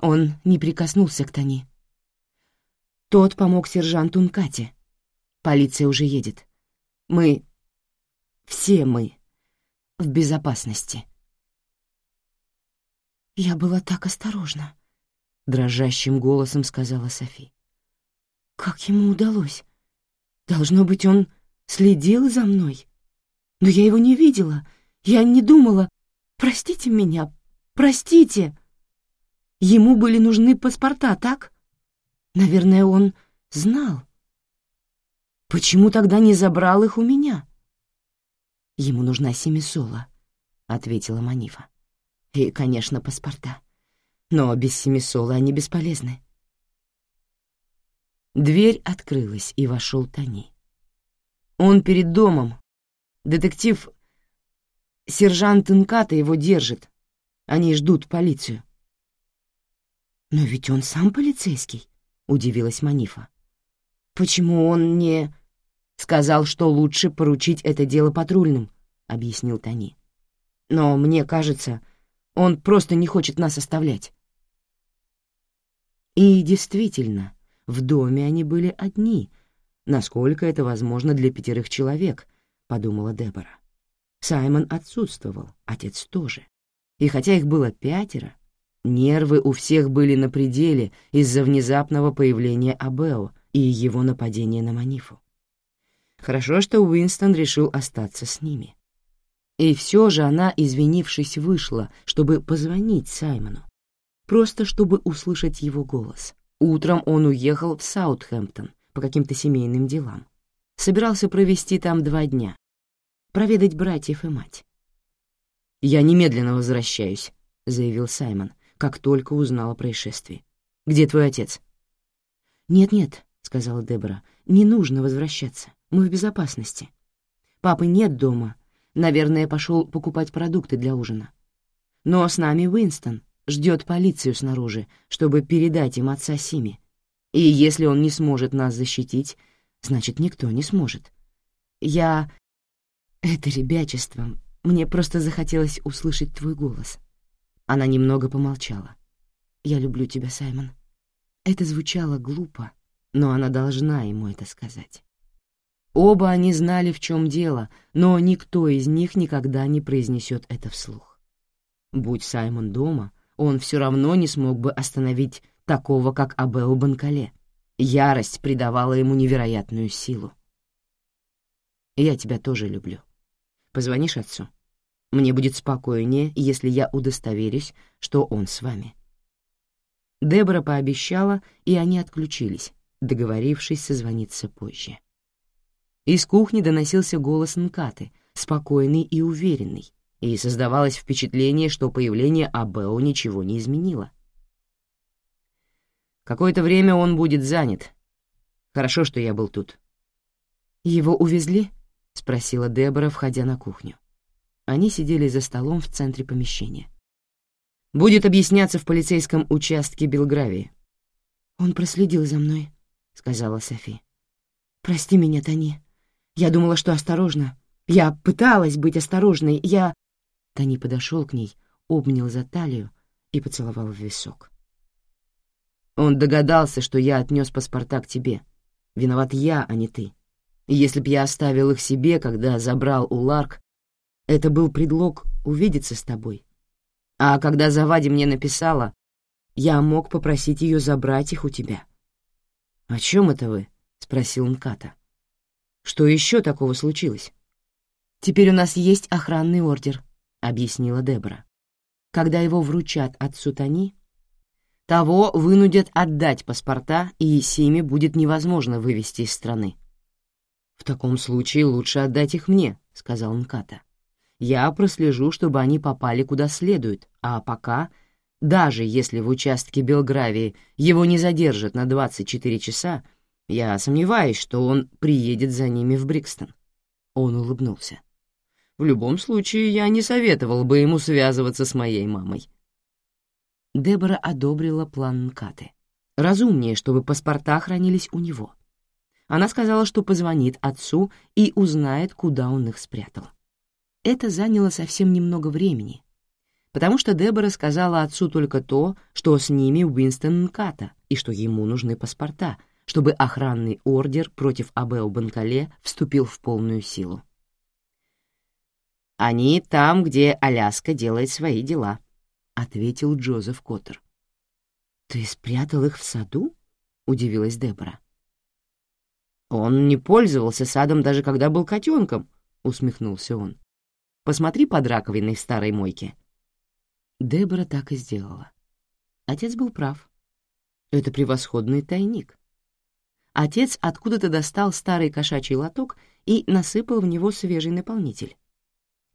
Он не прикоснулся к Тани. Тот помог сержанту Нкате. Полиция уже едет. Мы... Все мы в безопасности. Я была так осторожна дрожащим голосом сказала Софи. Как ему удалось? Должно быть, он следил за мной. Но я его не видела. Я не думала. Простите меня, простите. Ему были нужны паспорта, так? Наверное, он знал. Почему тогда не забрал их у меня? Ему нужна Семисола, — ответила Манифа. И, конечно, паспорта но без Семисола они бесполезны. Дверь открылась, и вошел Тони. Он перед домом. Детектив... Сержант Инката его держит. Они ждут полицию. «Но ведь он сам полицейский», — удивилась Манифа. «Почему он не...» «Сказал, что лучше поручить это дело патрульным», — объяснил Тони. «Но мне кажется, он просто не хочет нас оставлять». И действительно, в доме они были одни, насколько это возможно для пятерых человек, подумала Дебора. Саймон отсутствовал, отец тоже. И хотя их было пятеро, нервы у всех были на пределе из-за внезапного появления Абео и его нападения на Манифу. Хорошо, что Уинстон решил остаться с ними. И все же она, извинившись, вышла, чтобы позвонить Саймону просто чтобы услышать его голос. Утром он уехал в Саутхэмптон по каким-то семейным делам. Собирался провести там два дня, проведать братьев и мать. «Я немедленно возвращаюсь», — заявил Саймон, как только узнал о происшествии. «Где твой отец?» «Нет-нет», — сказала Дебора, — «не нужно возвращаться. Мы в безопасности. Папы нет дома. Наверное, пошел покупать продукты для ужина. Но с нами Уинстон, ждет полицию снаружи, чтобы передать им отца Сими. И если он не сможет нас защитить, значит, никто не сможет. Я... Это ребячество. Мне просто захотелось услышать твой голос. Она немного помолчала. «Я люблю тебя, Саймон». Это звучало глупо, но она должна ему это сказать. Оба они знали, в чем дело, но никто из них никогда не произнесет это вслух. Будь Саймон дома, он все равно не смог бы остановить такого, как Абео Банкале. Ярость придавала ему невероятную силу. «Я тебя тоже люблю. Позвонишь отцу? Мне будет спокойнее, если я удостоверюсь, что он с вами». Дебора пообещала, и они отключились, договорившись созвониться позже. Из кухни доносился голос Нкаты, спокойный и уверенный, и создавалось впечатление, что появление Абео ничего не изменило. Какое-то время он будет занят. Хорошо, что я был тут. «Его увезли?» — спросила Дебора, входя на кухню. Они сидели за столом в центре помещения. «Будет объясняться в полицейском участке Белгравии». «Он проследил за мной», — сказала Софи. «Прости меня, Тони. Я думала, что осторожно. Я пыталась быть осторожной. Я...» Тони подошел к ней, обнял за талию и поцеловал в висок. «Он догадался, что я отнес паспорта к тебе. Виноват я, а не ты. И если б я оставил их себе, когда забрал у Ларк, это был предлог увидеться с тобой. А когда Завади мне написала, я мог попросить ее забрать их у тебя». «О чем это вы?» — спросил Нката. «Что еще такого случилось?» «Теперь у нас есть охранный ордер», — объяснила Дебора. «Когда его вручат отцу Тони, того вынудят отдать паспорта, и Симе будет невозможно вывести из страны». «В таком случае лучше отдать их мне», — сказал Нката. «Я прослежу, чтобы они попали куда следует, а пока, даже если в участке Белгравии его не задержат на 24 часа, я сомневаюсь, что он приедет за ними в Брикстон». Он улыбнулся. В любом случае, я не советовал бы ему связываться с моей мамой. Дебора одобрила план Нкаты. Разумнее, чтобы паспорта хранились у него. Она сказала, что позвонит отцу и узнает, куда он их спрятал. Это заняло совсем немного времени, потому что Дебора сказала отцу только то, что с ними Уинстон Нката и что ему нужны паспорта, чтобы охранный ордер против Абео Банкале вступил в полную силу. «Они там, где Аляска делает свои дела», — ответил Джозеф Коттер. «Ты спрятал их в саду?» — удивилась Дебора. «Он не пользовался садом даже когда был котенком», — усмехнулся он. «Посмотри под раковиной в старой мойке». Дебора так и сделала. Отец был прав. Это превосходный тайник. Отец откуда-то достал старый кошачий лоток и насыпал в него свежий наполнитель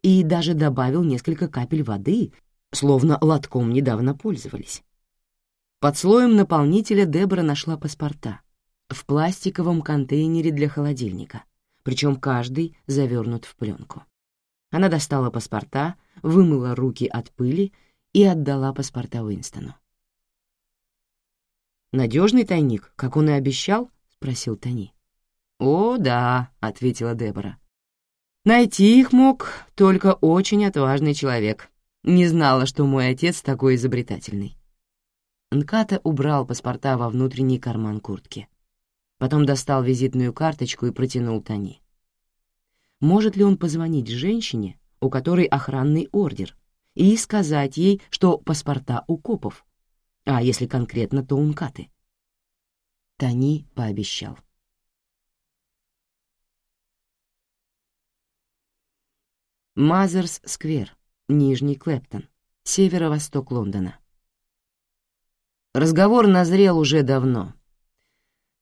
и даже добавил несколько капель воды, словно лотком недавно пользовались. Под слоем наполнителя Дебора нашла паспорта в пластиковом контейнере для холодильника, причем каждый завернут в пленку. Она достала паспорта, вымыла руки от пыли и отдала паспорта Уинстону. «Надежный тайник, как он и обещал?» — спросил Тони. «О, да», — ответила Дебора. Найти их мог только очень отважный человек. Не знала, что мой отец такой изобретательный. Нката убрал паспорта во внутренний карман куртки. Потом достал визитную карточку и протянул Тони. Может ли он позвонить женщине, у которой охранный ордер, и сказать ей, что паспорта у копов, а если конкретно, то у Нкаты? Тони пообещал. Мазерс-сквер, Нижний Клэптон, северо-восток Лондона. Разговор назрел уже давно.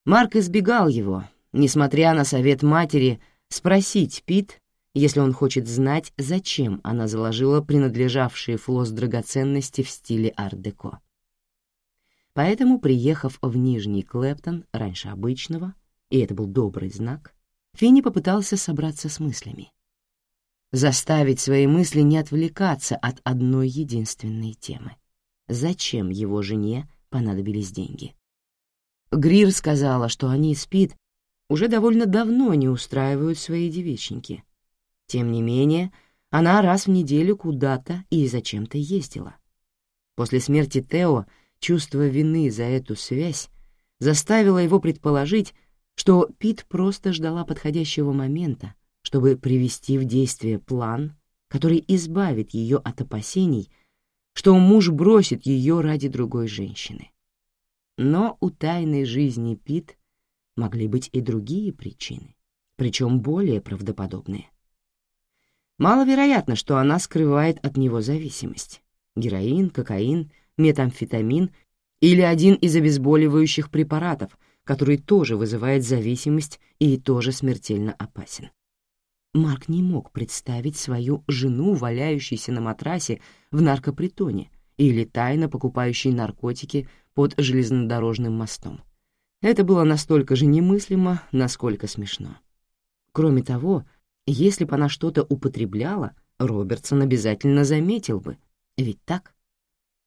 Марк избегал его, несмотря на совет матери спросить Пит, если он хочет знать, зачем она заложила принадлежавшие Флос драгоценности в стиле ар-деко. Поэтому, приехав в Нижний Клэптон раньше обычного, и это был добрый знак, Финни попытался собраться с мыслями заставить свои мысли не отвлекаться от одной единственной темы. Зачем его жене понадобились деньги? Грир сказала, что они с Пит уже довольно давно не устраивают свои девичники. Тем не менее, она раз в неделю куда-то и зачем-то ездила. После смерти Тео чувство вины за эту связь заставило его предположить, что Пит просто ждала подходящего момента, чтобы привести в действие план, который избавит ее от опасений, что муж бросит ее ради другой женщины. Но у тайной жизни Пит могли быть и другие причины, причем более правдоподобные. Маловероятно, что она скрывает от него зависимость. Героин, кокаин, метамфетамин или один из обезболивающих препаратов, который тоже вызывает зависимость и тоже смертельно опасен. Марк не мог представить свою жену, валяющейся на матрасе в наркопритоне или тайно покупающей наркотики под железнодорожным мостом. Это было настолько же немыслимо, насколько смешно. Кроме того, если бы она что-то употребляла, Робертсон обязательно заметил бы. Ведь так?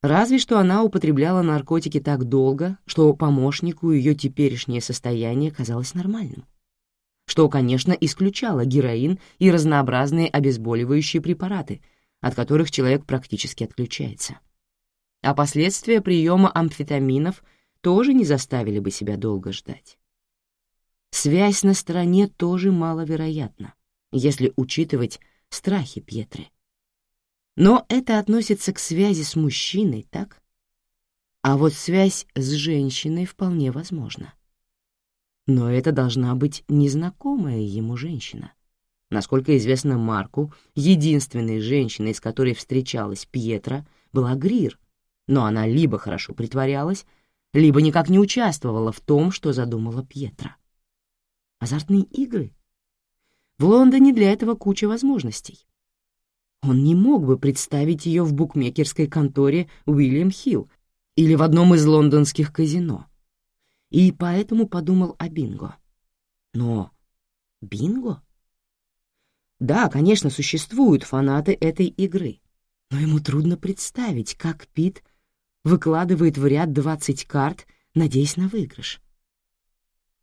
Разве что она употребляла наркотики так долго, что помощнику ее теперешнее состояние казалось нормальным. Что, конечно, исключало героин и разнообразные обезболивающие препараты, от которых человек практически отключается. А последствия приема амфетаминов тоже не заставили бы себя долго ждать. Связь на стороне тоже маловероятна, если учитывать страхи Пьетры. Но это относится к связи с мужчиной, так? А вот связь с женщиной вполне возможна. Но это должна быть незнакомая ему женщина. Насколько известно Марку, единственной женщиной, с которой встречалась Пьетра, была Грир, но она либо хорошо притворялась, либо никак не участвовала в том, что задумала Пьетра. Азартные игры? В Лондоне для этого куча возможностей. Он не мог бы представить ее в букмекерской конторе Уильям Хилл или в одном из лондонских казино. И поэтому подумал о бинго. Но бинго? Да, конечно, существуют фанаты этой игры, но ему трудно представить, как Пит выкладывает в ряд 20 карт, надеясь на выигрыш.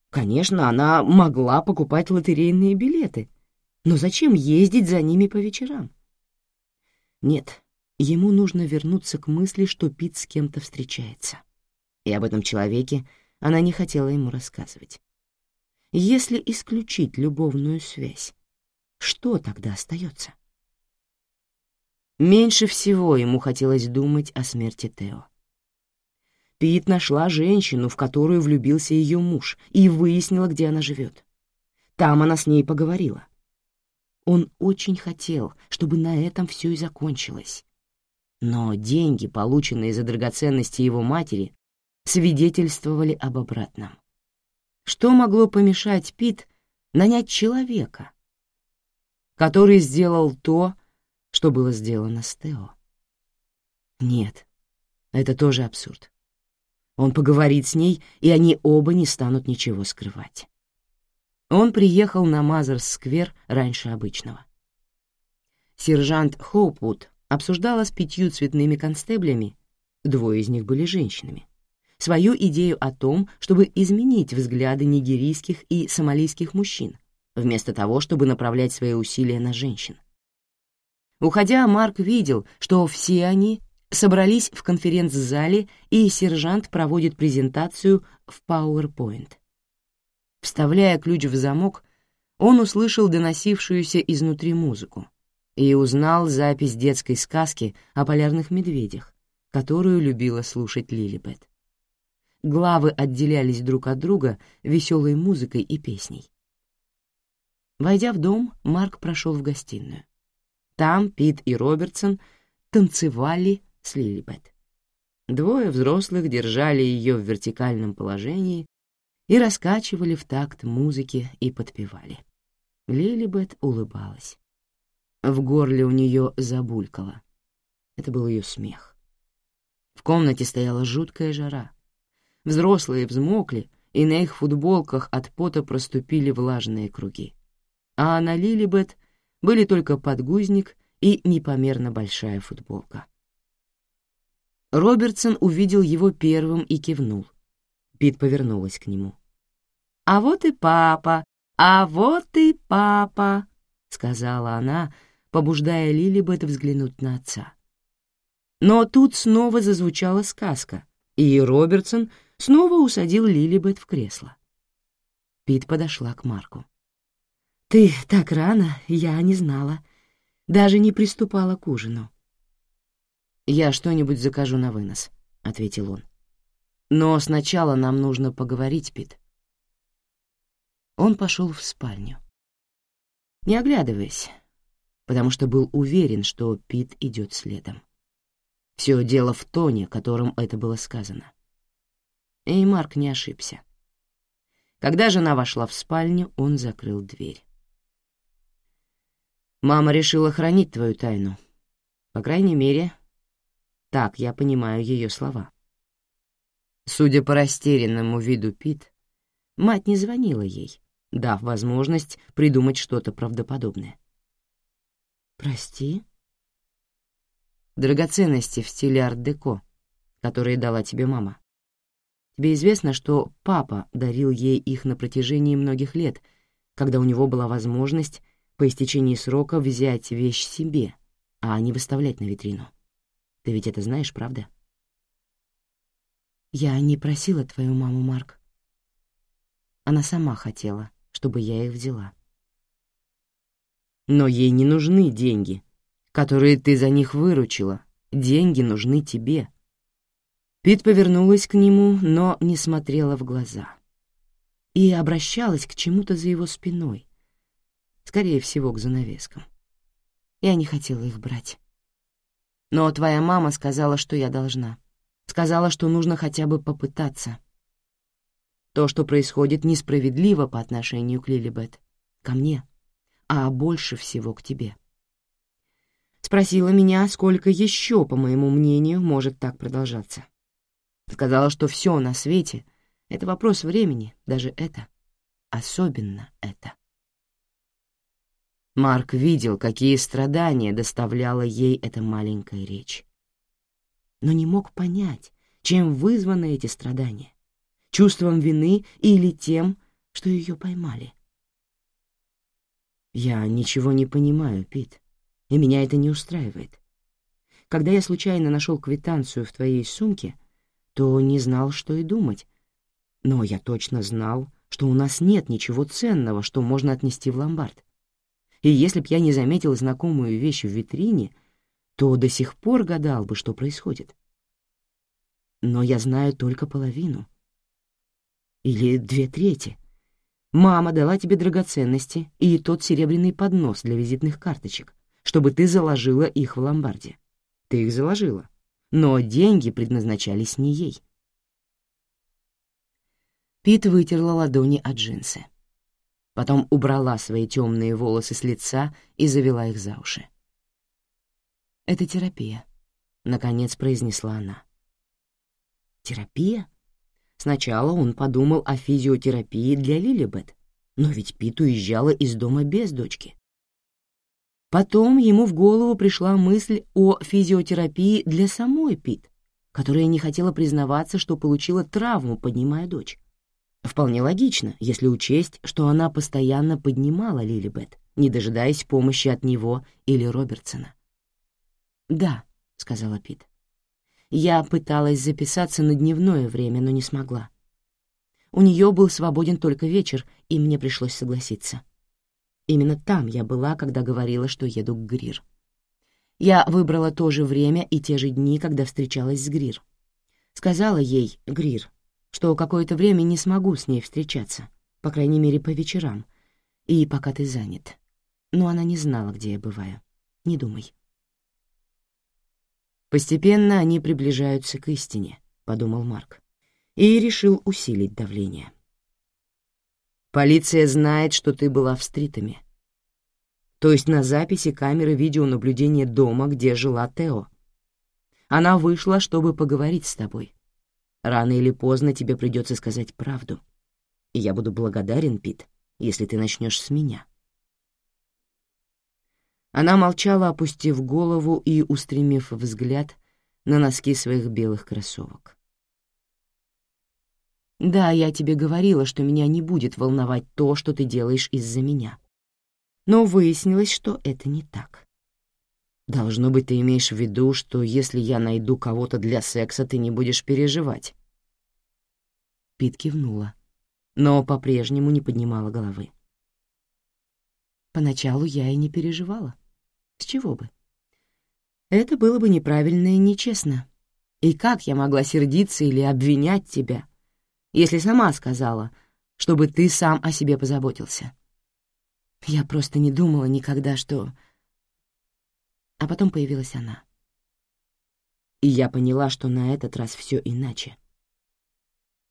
Конечно, она могла покупать лотерейные билеты, но зачем ездить за ними по вечерам? Нет, ему нужно вернуться к мысли, что Пит с кем-то встречается. И об этом человеке она не хотела ему рассказывать. Если исключить любовную связь, что тогда остается? Меньше всего ему хотелось думать о смерти Тео. Пит нашла женщину, в которую влюбился ее муж, и выяснила, где она живет. Там она с ней поговорила. Он очень хотел, чтобы на этом все и закончилось. Но деньги, полученные за драгоценности его матери, свидетельствовали об обратном. Что могло помешать Пит нанять человека, который сделал то, что было сделано с Тео? Нет, это тоже абсурд. Он поговорит с ней, и они оба не станут ничего скрывать. Он приехал на Мазерс-сквер раньше обычного. Сержант Хоупвуд обсуждала с пятью цветными констеблями, двое из них были женщинами, свою идею о том, чтобы изменить взгляды нигерийских и сомалийских мужчин, вместо того, чтобы направлять свои усилия на женщин. Уходя, Марк видел, что все они собрались в конференц-зале, и сержант проводит презентацию в PowerPoint. Вставляя ключ в замок, он услышал доносившуюся изнутри музыку и узнал запись детской сказки о полярных медведях, которую любила слушать Лилибет. Главы отделялись друг от друга веселой музыкой и песней. Войдя в дом, Марк прошел в гостиную. Там Пит и Робертсон танцевали с Лилибет. Двое взрослых держали ее в вертикальном положении и раскачивали в такт музыки и подпевали. Лилибет улыбалась. В горле у нее забулькало. Это был ее смех. В комнате стояла жуткая жара. Взрослые взмокли, и на их футболках от пота проступили влажные круги. А на Лилибет были только подгузник и непомерно большая футболка. Робертсон увидел его первым и кивнул. Пит повернулась к нему. «А вот и папа! А вот и папа!» — сказала она, побуждая Лилибет взглянуть на отца. Но тут снова зазвучала сказка, и Робертсон снова усадил Лилибет в кресло. Пит подошла к Марку. «Ты так рано, я не знала. Даже не приступала к ужину». «Я что-нибудь закажу на вынос», — ответил он. «Но сначала нам нужно поговорить, Пит он пошел в спальню. Не оглядываясь, потому что был уверен, что Пит идет следом. Все дело в тоне, которым это было сказано. И Марк не ошибся. Когда жена вошла в спальню, он закрыл дверь. Мама решила хранить твою тайну. По крайней мере, так я понимаю ее слова. Судя по растерянному виду Пит, мать не звонила ей, дав возможность придумать что-то правдоподобное. «Прости?» «Драгоценности в стиле арт-деко, которые дала тебе мама. Тебе известно, что папа дарил ей их на протяжении многих лет, когда у него была возможность по истечении срока взять вещь себе, а не выставлять на витрину. Ты ведь это знаешь, правда? Я не просила твою маму, Марк. Она сама хотела, чтобы я их взяла. Но ей не нужны деньги, которые ты за них выручила. Деньги нужны тебе. Пит повернулась к нему, но не смотрела в глаза. И обращалась к чему-то за его спиной, скорее всего, к занавескам. Я не хотела их брать. Но твоя мама сказала, что я должна. Сказала, что нужно хотя бы попытаться. То, что происходит, несправедливо по отношению к Лилибет, ко мне, а больше всего к тебе. Спросила меня, сколько еще, по моему мнению, может так продолжаться. Сказала, что все на свете — это вопрос времени, даже это, особенно это. Марк видел, какие страдания доставляла ей эта маленькая речь. Но не мог понять, чем вызваны эти страдания — чувством вины или тем, что ее поймали. «Я ничего не понимаю, Пит, и меня это не устраивает. Когда я случайно нашел квитанцию в твоей сумке, то не знал, что и думать. Но я точно знал, что у нас нет ничего ценного, что можно отнести в ломбард и если б я не заметил знакомую вещь в витрине, то до сих пор гадал бы, что происходит. Но я знаю только половину. Или две трети. Мама дала тебе драгоценности и тот серебряный поднос для визитных карточек, чтобы ты заложила их в ломбарде. Ты их заложила, но деньги предназначались не ей. Пит вытерла ладони от джинсы. Потом убрала свои темные волосы с лица и завела их за уши. «Это терапия», — наконец произнесла она. «Терапия?» Сначала он подумал о физиотерапии для Лилибет, но ведь Пит уезжала из дома без дочки. Потом ему в голову пришла мысль о физиотерапии для самой Пит, которая не хотела признаваться, что получила травму, поднимая дочь. Вполне логично, если учесть, что она постоянно поднимала Лилибет, не дожидаясь помощи от него или Робертсона. «Да», — сказала Пит. «Я пыталась записаться на дневное время, но не смогла. У нее был свободен только вечер, и мне пришлось согласиться. Именно там я была, когда говорила, что еду к Грир. Я выбрала то же время и те же дни, когда встречалась с Грир. Сказала ей, Грир, что какое-то время не смогу с ней встречаться, по крайней мере, по вечерам, и пока ты занят. Но она не знала, где я бываю. Не думай. Постепенно они приближаются к истине, — подумал Марк, и решил усилить давление. Полиция знает, что ты была в стритами. То есть на записи камеры видеонаблюдения дома, где жила Тео. Она вышла, чтобы поговорить с тобой. Рано или поздно тебе придется сказать правду. И я буду благодарен, Пит, если ты начнешь с меня. Она молчала, опустив голову и устремив взгляд на носки своих белых кроссовок. «Да, я тебе говорила, что меня не будет волновать то, что ты делаешь из-за меня. Но выяснилось, что это не так. Должно быть, ты имеешь в виду, что если я найду кого-то для секса, ты не будешь переживать. Пит кивнула, но по-прежнему не поднимала головы. Поначалу я и не переживала. С чего бы? Это было бы неправильно и нечестно. И как я могла сердиться или обвинять тебя, если сама сказала, чтобы ты сам о себе позаботился? Я просто не думала никогда, что а потом появилась она. И я поняла, что на этот раз все иначе.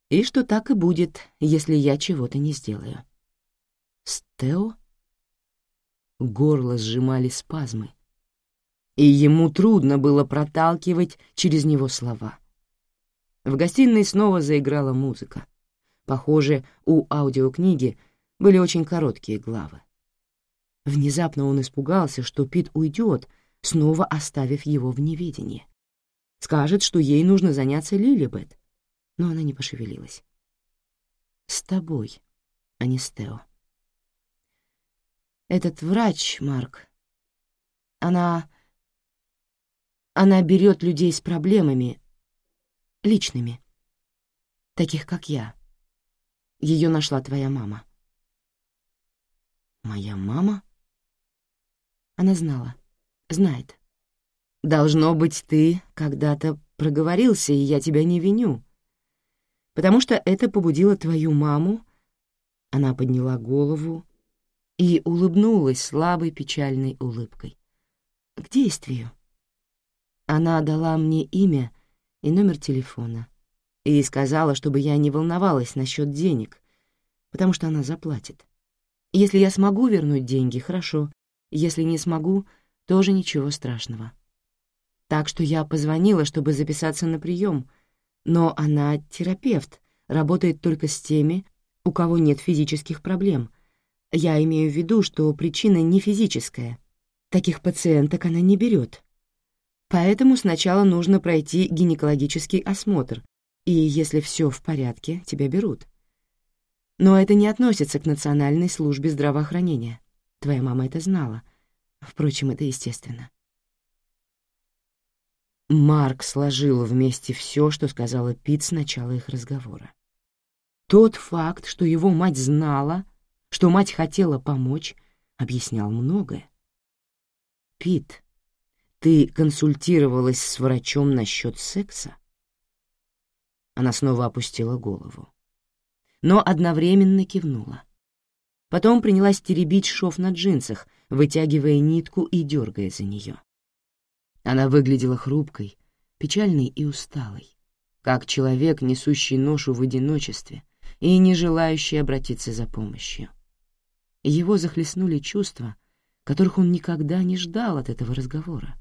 И что так и будет, если я чего-то не сделаю. Стео? горло сжимали спазмы, и ему трудно было проталкивать через него слова. В гостиной снова заиграла музыка. Похоже, у аудиокниги были очень короткие главы. Внезапно он испугался, что Пит уйдет, снова оставив его в неведении. Скажет, что ей нужно заняться Лилибет, но она не пошевелилась. «С тобой, а не с Тео». «Этот врач, Марк, она... она берет людей с проблемами, личными, таких как я. Ее нашла твоя мама». «Моя мама?» Она знала, знает. Должно быть, ты когда-то проговорился, и я тебя не виню. Потому что это побудило твою маму. Она подняла голову и улыбнулась слабой печальной улыбкой. К действию. Она дала мне имя и номер телефона и сказала, чтобы я не волновалась насчет денег, потому что она заплатит. Если я смогу вернуть деньги, хорошо. Если не смогу, тоже ничего страшного. Так что я позвонила, чтобы записаться на прием, но она терапевт, работает только с теми, у кого нет физических проблем. Я имею в виду, что причина не физическая. Таких пациенток она не берет. Поэтому сначала нужно пройти гинекологический осмотр, и если все в порядке, тебя берут. Но это не относится к Национальной службе здравоохранения. Твоя мама это знала. Впрочем, это естественно. Марк сложил вместе все, что сказала Пит с начала их разговора. Тот факт, что его мать знала, что мать хотела помочь, объяснял многое. «Пит, ты консультировалась с врачом насчет секса?» Она снова опустила голову, но одновременно кивнула. Потом принялась теребить шов на джинсах, вытягивая нитку и дергая за нее. Она выглядела хрупкой, печальной и усталой, как человек, несущий ношу в одиночестве и не желающий обратиться за помощью. Его захлестнули чувства, которых он никогда не ждал от этого разговора.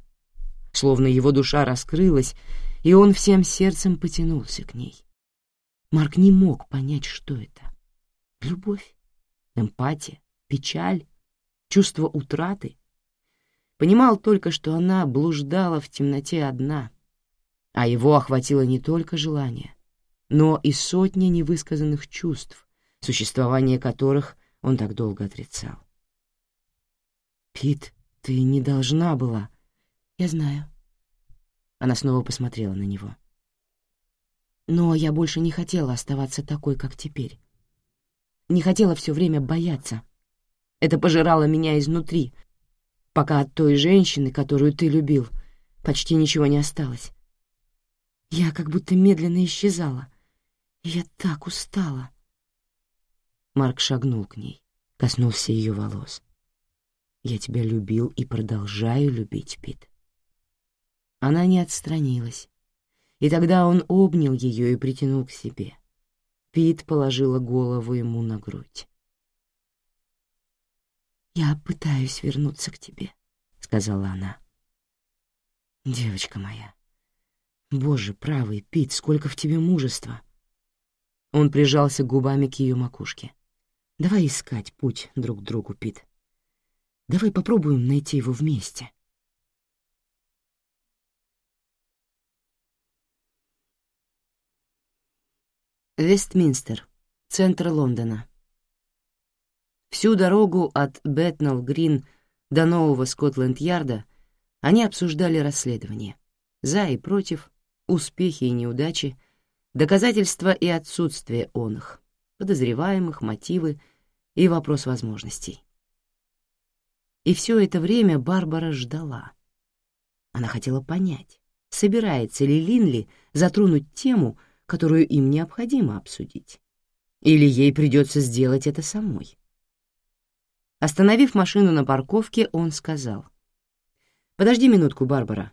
Словно его душа раскрылась, и он всем сердцем потянулся к ней. Марк не мог понять, что это. Любовь, эмпатия, печаль, чувство утраты Понимал только, что она блуждала в темноте одна, а его охватило не только желание, но и сотни невысказанных чувств, существование которых он так долго отрицал. «Пит, ты не должна была...» «Я знаю». Она снова посмотрела на него. «Но я больше не хотела оставаться такой, как теперь. Не хотела все время бояться. Это пожирало меня изнутри, пока от той женщины, которую ты любил, почти ничего не осталось. Я как будто медленно исчезала. Я так устала. Марк шагнул к ней, коснулся ее волос. «Я тебя любил и продолжаю любить, Пит». Она не отстранилась, и тогда он обнял ее и притянул к себе. Пит положила голову ему на грудь. «Я пытаюсь вернуться к тебе», — сказала она. «Девочка моя, боже правый, Пит, сколько в тебе мужества!» Он прижался губами к ее макушке. «Давай искать путь друг к другу, Пит. Давай попробуем найти его вместе». Вестминстер, центр Лондона. Всю дорогу от Бэтнелл-Грин до нового Скотланд-Ярда они обсуждали расследование. За и против, успехи и неудачи, доказательства и отсутствие он их, подозреваемых, мотивы и вопрос возможностей. И все это время Барбара ждала. Она хотела понять, собирается ли Линли затронуть тему, которую им необходимо обсудить, или ей придется сделать это самой. Остановив машину на парковке, он сказал. «Подожди минутку, Барбара».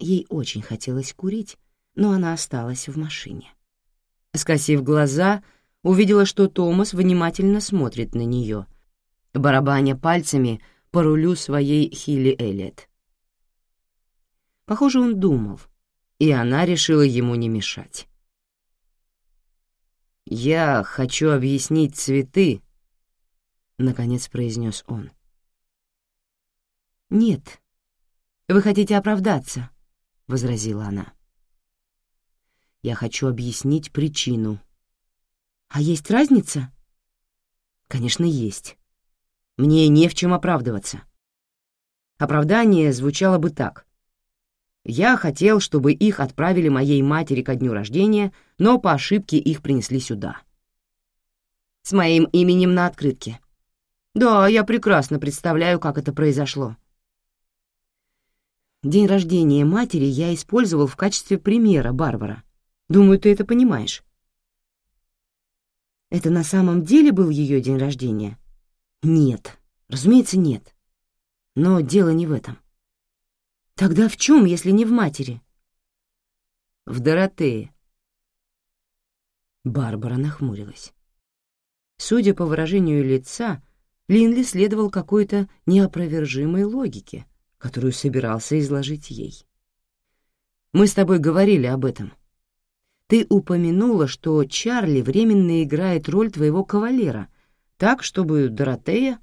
Ей очень хотелось курить, но она осталась в машине. Скосив глаза, увидела, что Томас внимательно смотрит на нее, барабаня пальцами по рулю своей Хилли Эллиот. Похоже, он думал, и она решила ему не мешать. «Я хочу объяснить цветы», — наконец произнес он. «Нет, вы хотите оправдаться», — возразила она. «Я хочу объяснить причину». «А есть разница?» «Конечно, есть. Мне не в чем оправдываться». Оправдание звучало бы так. Я хотел, чтобы их отправили моей матери ко дню рождения, но по ошибке их принесли сюда. С моим именем на открытке. Да, я прекрасно представляю, как это произошло. День рождения матери я использовал в качестве примера, Барбара. Думаю, ты это понимаешь. Это на самом деле был ее день рождения? Нет, разумеется, нет. Но дело не в этом. Тогда в чем, если не в матери? В Доротее. Барбара нахмурилась. Судя по выражению лица, Линли следовал какой-то неопровержимой логике, которую собирался изложить ей. «Мы с тобой говорили об этом. Ты упомянула, что Чарли временно играет роль твоего кавалера, так, чтобы Доротея...»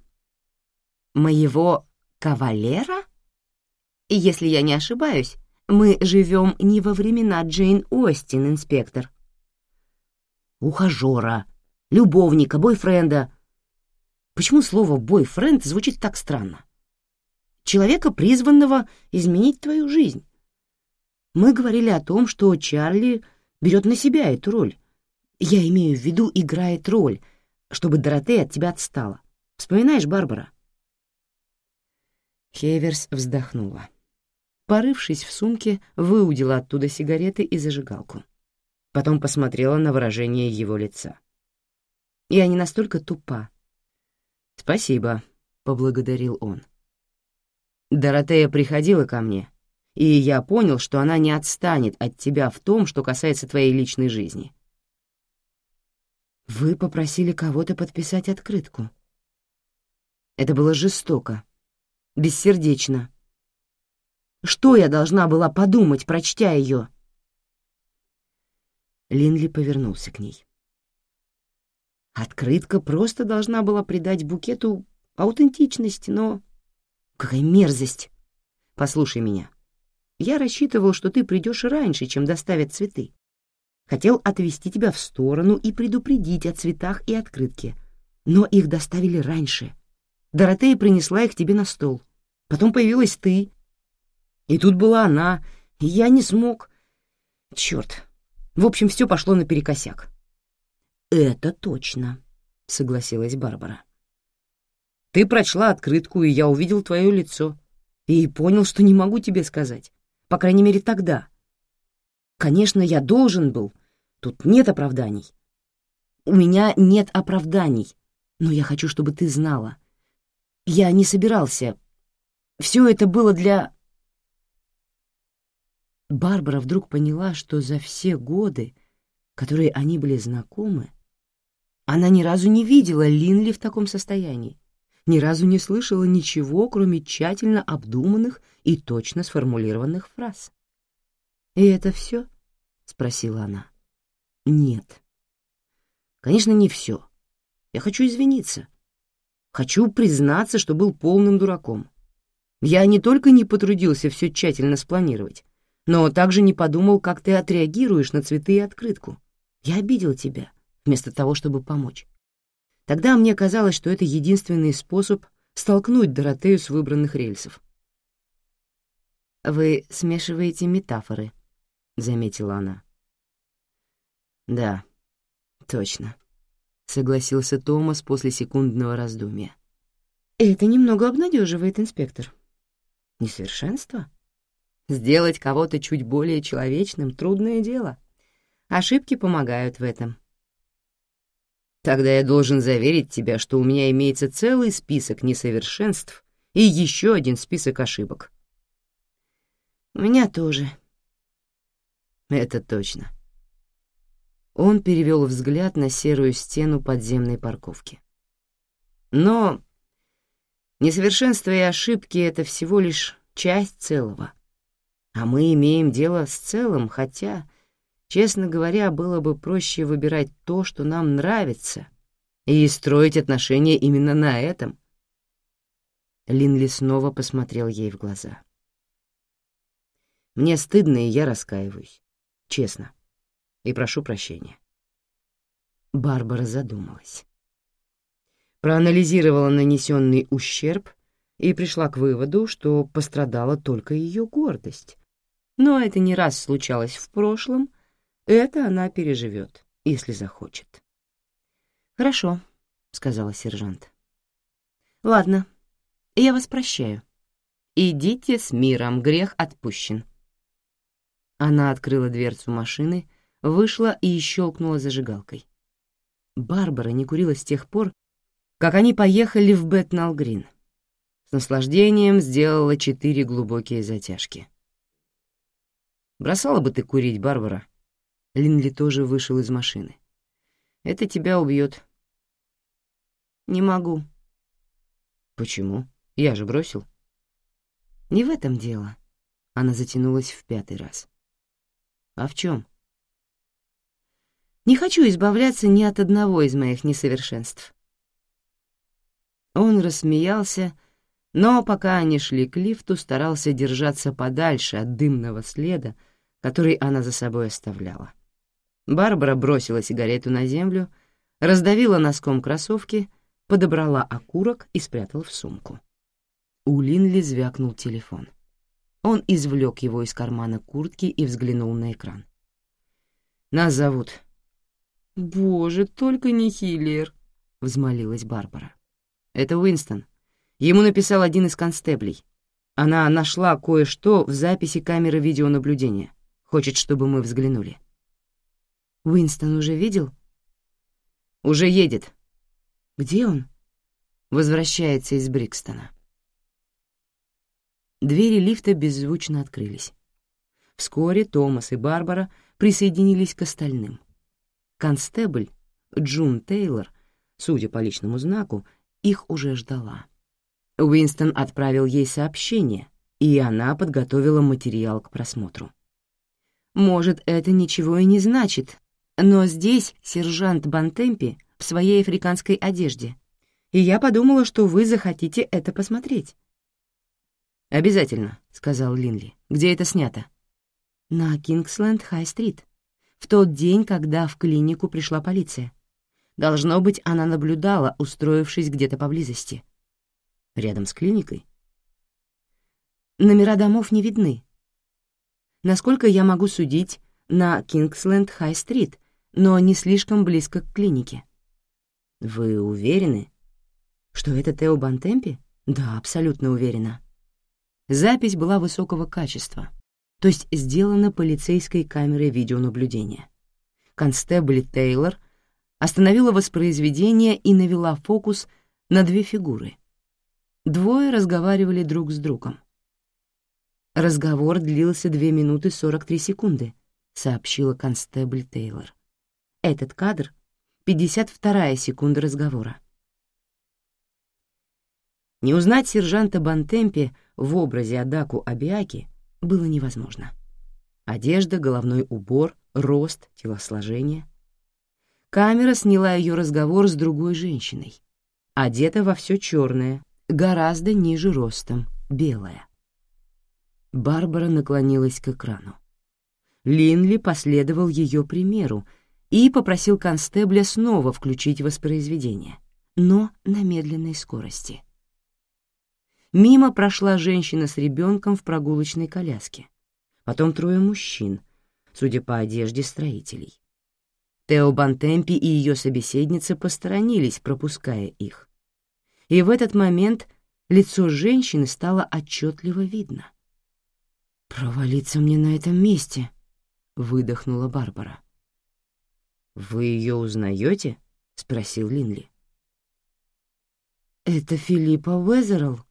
«Моего кавалера?» И если я не ошибаюсь, мы живем не во времена Джейн Остин, инспектор. Ухажера, любовника, бойфренда. Почему слово «бойфренд» звучит так странно? Человека, призванного изменить твою жизнь. Мы говорили о том, что Чарли берет на себя эту роль. Я имею в виду, играет роль, чтобы Доротея от тебя отстала. Вспоминаешь, Барбара? Хеверс вздохнула порывшись в сумке, выудила оттуда сигареты и зажигалку. Потом посмотрела на выражение его лица. «Я не настолько тупа». «Спасибо», — поблагодарил он. «Доротея приходила ко мне, и я понял, что она не отстанет от тебя в том, что касается твоей личной жизни». «Вы попросили кого-то подписать открытку». Это было жестоко, бессердечно, что я должна была подумать, прочтя ее?» Линли повернулся к ней. Открытка просто должна была придать букету аутентичность, но... Какая мерзость! Послушай меня. Я рассчитывал, что ты придешь раньше, чем доставят цветы. Хотел отвезти тебя в сторону и предупредить о цветах и открытке. Но их доставили раньше. Доротея принесла их тебе на стол. Потом появилась ты, и тут была она, и я не смог. Черт. В общем, все пошло наперекосяк. «Это точно», — согласилась Барбара. «Ты прочла открытку, и я увидел твое лицо. И понял, что не могу тебе сказать. По крайней мере, тогда. Конечно, я должен был. Тут нет оправданий. У меня нет оправданий. Но я хочу, чтобы ты знала. Я не собирался. Все это было для... Барбара вдруг поняла, что за все годы, которые они были знакомы, она ни разу не видела Линли в таком состоянии, ни разу не слышала ничего, кроме тщательно обдуманных и точно сформулированных фраз. «И это все?» — спросила она. «Нет. Конечно, не все. Я хочу извиниться. Хочу признаться, что был полным дураком. Я не только не потрудился все тщательно спланировать, но также не подумал, как ты отреагируешь на цветы и открытку. Я обидел тебя, вместо того, чтобы помочь. Тогда мне казалось, что это единственный способ столкнуть Доротею с выбранных рельсов. «Вы смешиваете метафоры», — заметила она. «Да, точно», — согласился Томас после секундного раздумья. «Это немного обнадеживает, инспектор». «Несовершенство?» Сделать кого-то чуть более человечным — трудное дело. Ошибки помогают в этом. Тогда я должен заверить тебя, что у меня имеется целый список несовершенств и еще один список ошибок. У меня тоже. Это точно. Он перевел взгляд на серую стену подземной парковки. Но Несовершенство и ошибки — это всего лишь часть целого. А мы имеем дело с целым, хотя, честно говоря, было бы проще выбирать то, что нам нравится, и строить отношения именно на этом. Линли снова посмотрел ей в глаза. Мне стыдно, и я раскаиваюсь. Честно. И прошу прощения. Барбара задумалась. Проанализировала нанесенный ущерб и пришла к выводу, что пострадала только ее гордость. Но это не раз случалось в прошлом, это она переживет, если захочет. «Хорошо», — сказала сержант. «Ладно, я вас прощаю. Идите с миром, грех отпущен». Она открыла дверцу машины, вышла и щелкнула зажигалкой. Барбара не курила с тех пор, как они поехали в Бэтнал-Грин. С наслаждением сделала четыре глубокие затяжки. «Бросала бы ты курить, Барбара?» Линли тоже вышел из машины. «Это тебя убьет». «Не могу». «Почему? Я же бросил». «Не в этом дело». Она затянулась в пятый раз. «А в чем?» «Не хочу избавляться ни от одного из моих несовершенств». Он рассмеялся, но пока они шли к лифту, старался держаться подальше от дымного следа, который она за собой оставляла. Барбара бросила сигарету на землю, раздавила носком кроссовки, подобрала окурок и спрятала в сумку. У Линли звякнул телефон. Он извлек его из кармана куртки и взглянул на экран. «Нас зовут». «Боже, только не Хиллер», — взмолилась Барбара. «Это Уинстон. Ему написал один из констеблей. Она нашла кое-что в записи камеры видеонаблюдения. Хочет, чтобы мы взглянули». «Уинстон уже видел?» «Уже едет». «Где он?» «Возвращается из Брикстона». Двери лифта беззвучно открылись. Вскоре Томас и Барбара присоединились к остальным. Констебль Джун Тейлор, судя по личному знаку, их уже ждала. Уинстон отправил ей сообщение, и она подготовила материал к просмотру. Может, это ничего и не значит, но здесь сержант Бантемпи в своей африканской одежде, и я подумала, что вы захотите это посмотреть. «Обязательно», — сказал Линли. «Где это снято?» «На Кингсленд-Хай-стрит, в тот день, когда в клинику пришла полиция. Должно быть, она наблюдала, устроившись где-то поблизости. Рядом с клиникой? Номера домов не видны. Насколько я могу судить, на Кингсленд-Хай-стрит, но не слишком близко к клинике. Вы уверены, что это Тео Бантемпи? Да, абсолютно уверена. Запись была высокого качества, то есть сделана полицейской камерой видеонаблюдения. Констебль Тейлор остановила воспроизведение и навела фокус на две фигуры. Двое разговаривали друг с другом. Разговор длился 2 минуты 43 секунды, сообщила констебль Тейлор. Этот кадр — 52-я секунда разговора. Не узнать сержанта Бантемпи в образе Адаку Абиаки было невозможно. Одежда, головной убор, рост, телосложение. Камера сняла ее разговор с другой женщиной. Одета во все черное, гораздо ниже ростом, белая. Барбара наклонилась к экрану. Линли последовал ее примеру и попросил констебля снова включить воспроизведение, но на медленной скорости — Мимо прошла женщина с ребенком в прогулочной коляске. Потом трое мужчин, судя по одежде строителей. Тео Бантемпи и ее собеседница посторонились, пропуская их. И в этот момент лицо женщины стало отчетливо видно. «Провалиться мне на этом месте», — выдохнула Барбара. «Вы ее узнаете?» — спросил Линли. «Это Филиппа Уэзерл»,